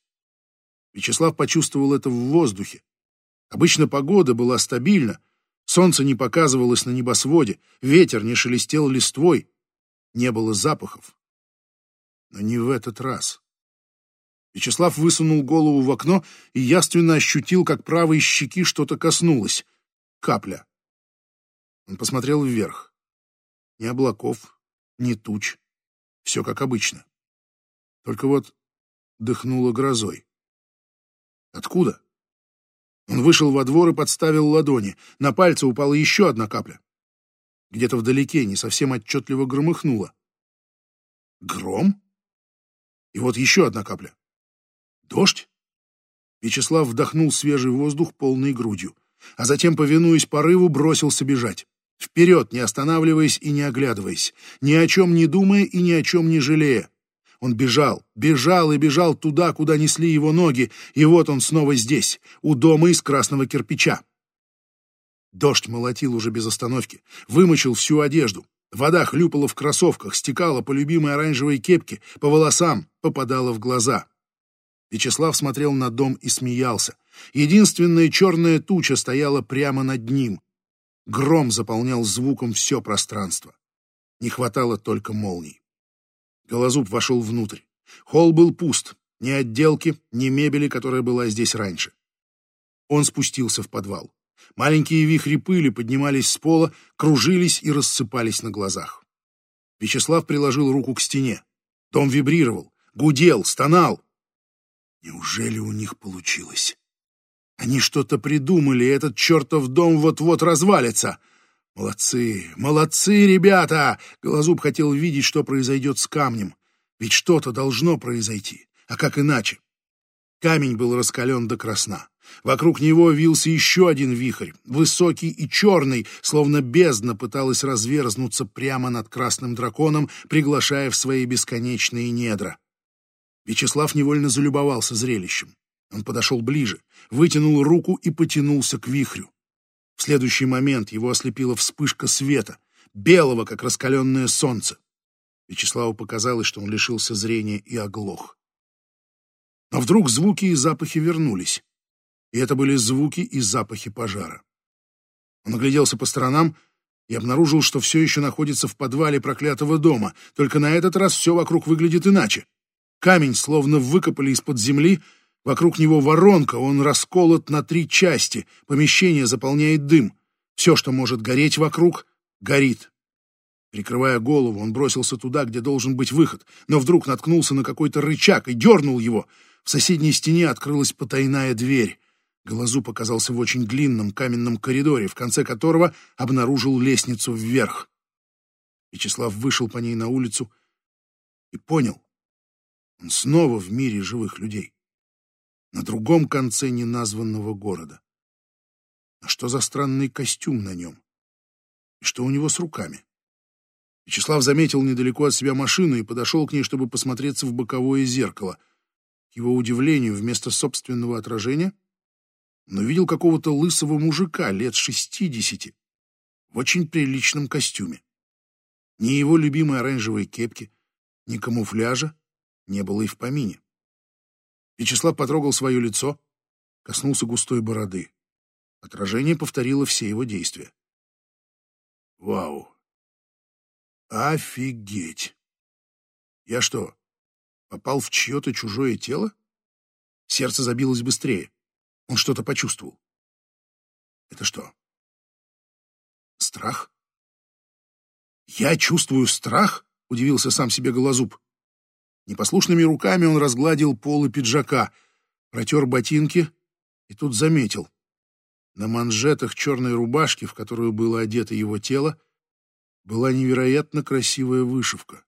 Вячеслав почувствовал это в воздухе. Обычно погода была стабильна, солнце не показывалось на небосводе, ветер не шелестел листвой, не было запахов. Но не в этот раз. Вячеслав высунул голову в окно и яственно ощутил, как правой щеки что-то коснулось. Капля. Он посмотрел вверх. Ни облаков, ни туч. Все как обычно. Только вот дыхнуло грозой. Откуда? Он вышел во двор и подставил ладони. На пальце упала еще одна капля. Где-то вдалеке не совсем отчетливо громыхнуло. Гром? И вот еще одна капля. Дождь? Вячеслав вдохнул свежий воздух полной грудью, а затем, повинуясь порыву, бросился бежать. Вперед, не останавливаясь и не оглядываясь, ни о чем не думая и ни о чем не жалея. Он бежал, бежал и бежал туда, куда несли его ноги, и вот он снова здесь, у дома из красного кирпича. Дождь молотил уже без остановки, вымочил всю одежду. Вода хлюпала в кроссовках, стекала по любимой оранжевой кепке, по волосам, попадала в глаза. Вячеслав смотрел на дом и смеялся. Единственная черная туча стояла прямо над ним. Гром заполнял звуком все пространство. Не хватало только молний. Голозуб вошел внутрь. Холл был пуст. Ни отделки, ни мебели, которая была здесь раньше. Он спустился в подвал. Маленькие вихри пыли поднимались с пола, кружились и рассыпались на глазах. Вячеслав приложил руку к стене. Дом вибрировал, гудел, стонал. Неужели у них получилось? Они что-то придумали, и этот чертов дом вот-вот развалится. Молодцы, молодцы, ребята! Голозуб хотел видеть, что произойдет с камнем. Ведь что-то должно произойти. А как иначе? Камень был раскален до красна. Вокруг него вился еще один вихрь, высокий и черный, словно бездна пыталась разверзнуться прямо над красным драконом, приглашая в свои бесконечные недра. Вячеслав невольно залюбовался зрелищем. Он подошел ближе, вытянул руку и потянулся к вихрю. Следующий момент его ослепила вспышка света, белого, как раскаленное солнце. Вячеславу показалось, что он лишился зрения и оглох. Но вдруг звуки и запахи вернулись. И это были звуки и запахи пожара. Он огляделся по сторонам и обнаружил, что все еще находится в подвале проклятого дома, только на этот раз все вокруг выглядит иначе. Камень словно выкопали из-под земли, вокруг него воронка, он расколот на три части, помещение заполняет дым. Все, что может гореть вокруг, горит. Прикрывая голову, он бросился туда, где должен быть выход, но вдруг наткнулся на какой-то рычаг и дернул его. В соседней стене открылась потайная дверь. Глазу показался в очень длинном каменном коридоре, в конце которого обнаружил лестницу вверх. Вячеслав вышел по ней на улицу и понял. Он снова в мире живых людей. На другом конце неназванного города. А что за странный костюм на нем? И что у него с руками? Вячеслав заметил недалеко от себя машину и подошел к ней, чтобы посмотреться в боковое зеркало. К его удивлению, вместо собственного отражения он увидел какого-то лысого мужика лет шестидесяти в очень приличном костюме. Ни его любимой оранжевой кепки, ни камуфляжа не было и в помине. Вячеслав потрогал свое лицо, коснулся густой бороды. Отражение повторило все его действия. Вау! Офигеть! Я что, попал в чье-то чужое тело? Сердце забилось быстрее. Он что-то почувствовал. Это что? Страх? Я чувствую страх? Удивился сам себе Голозуб. Непослушными руками он разгладил полы пиджака, протер ботинки и тут заметил. На манжетах черной рубашки, в которую было одето его тело, была невероятно красивая вышивка.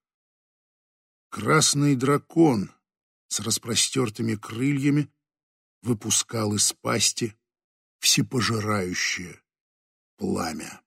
Красный дракон с распростертыми крыльями выпускал из пасти всепожирающее пламя.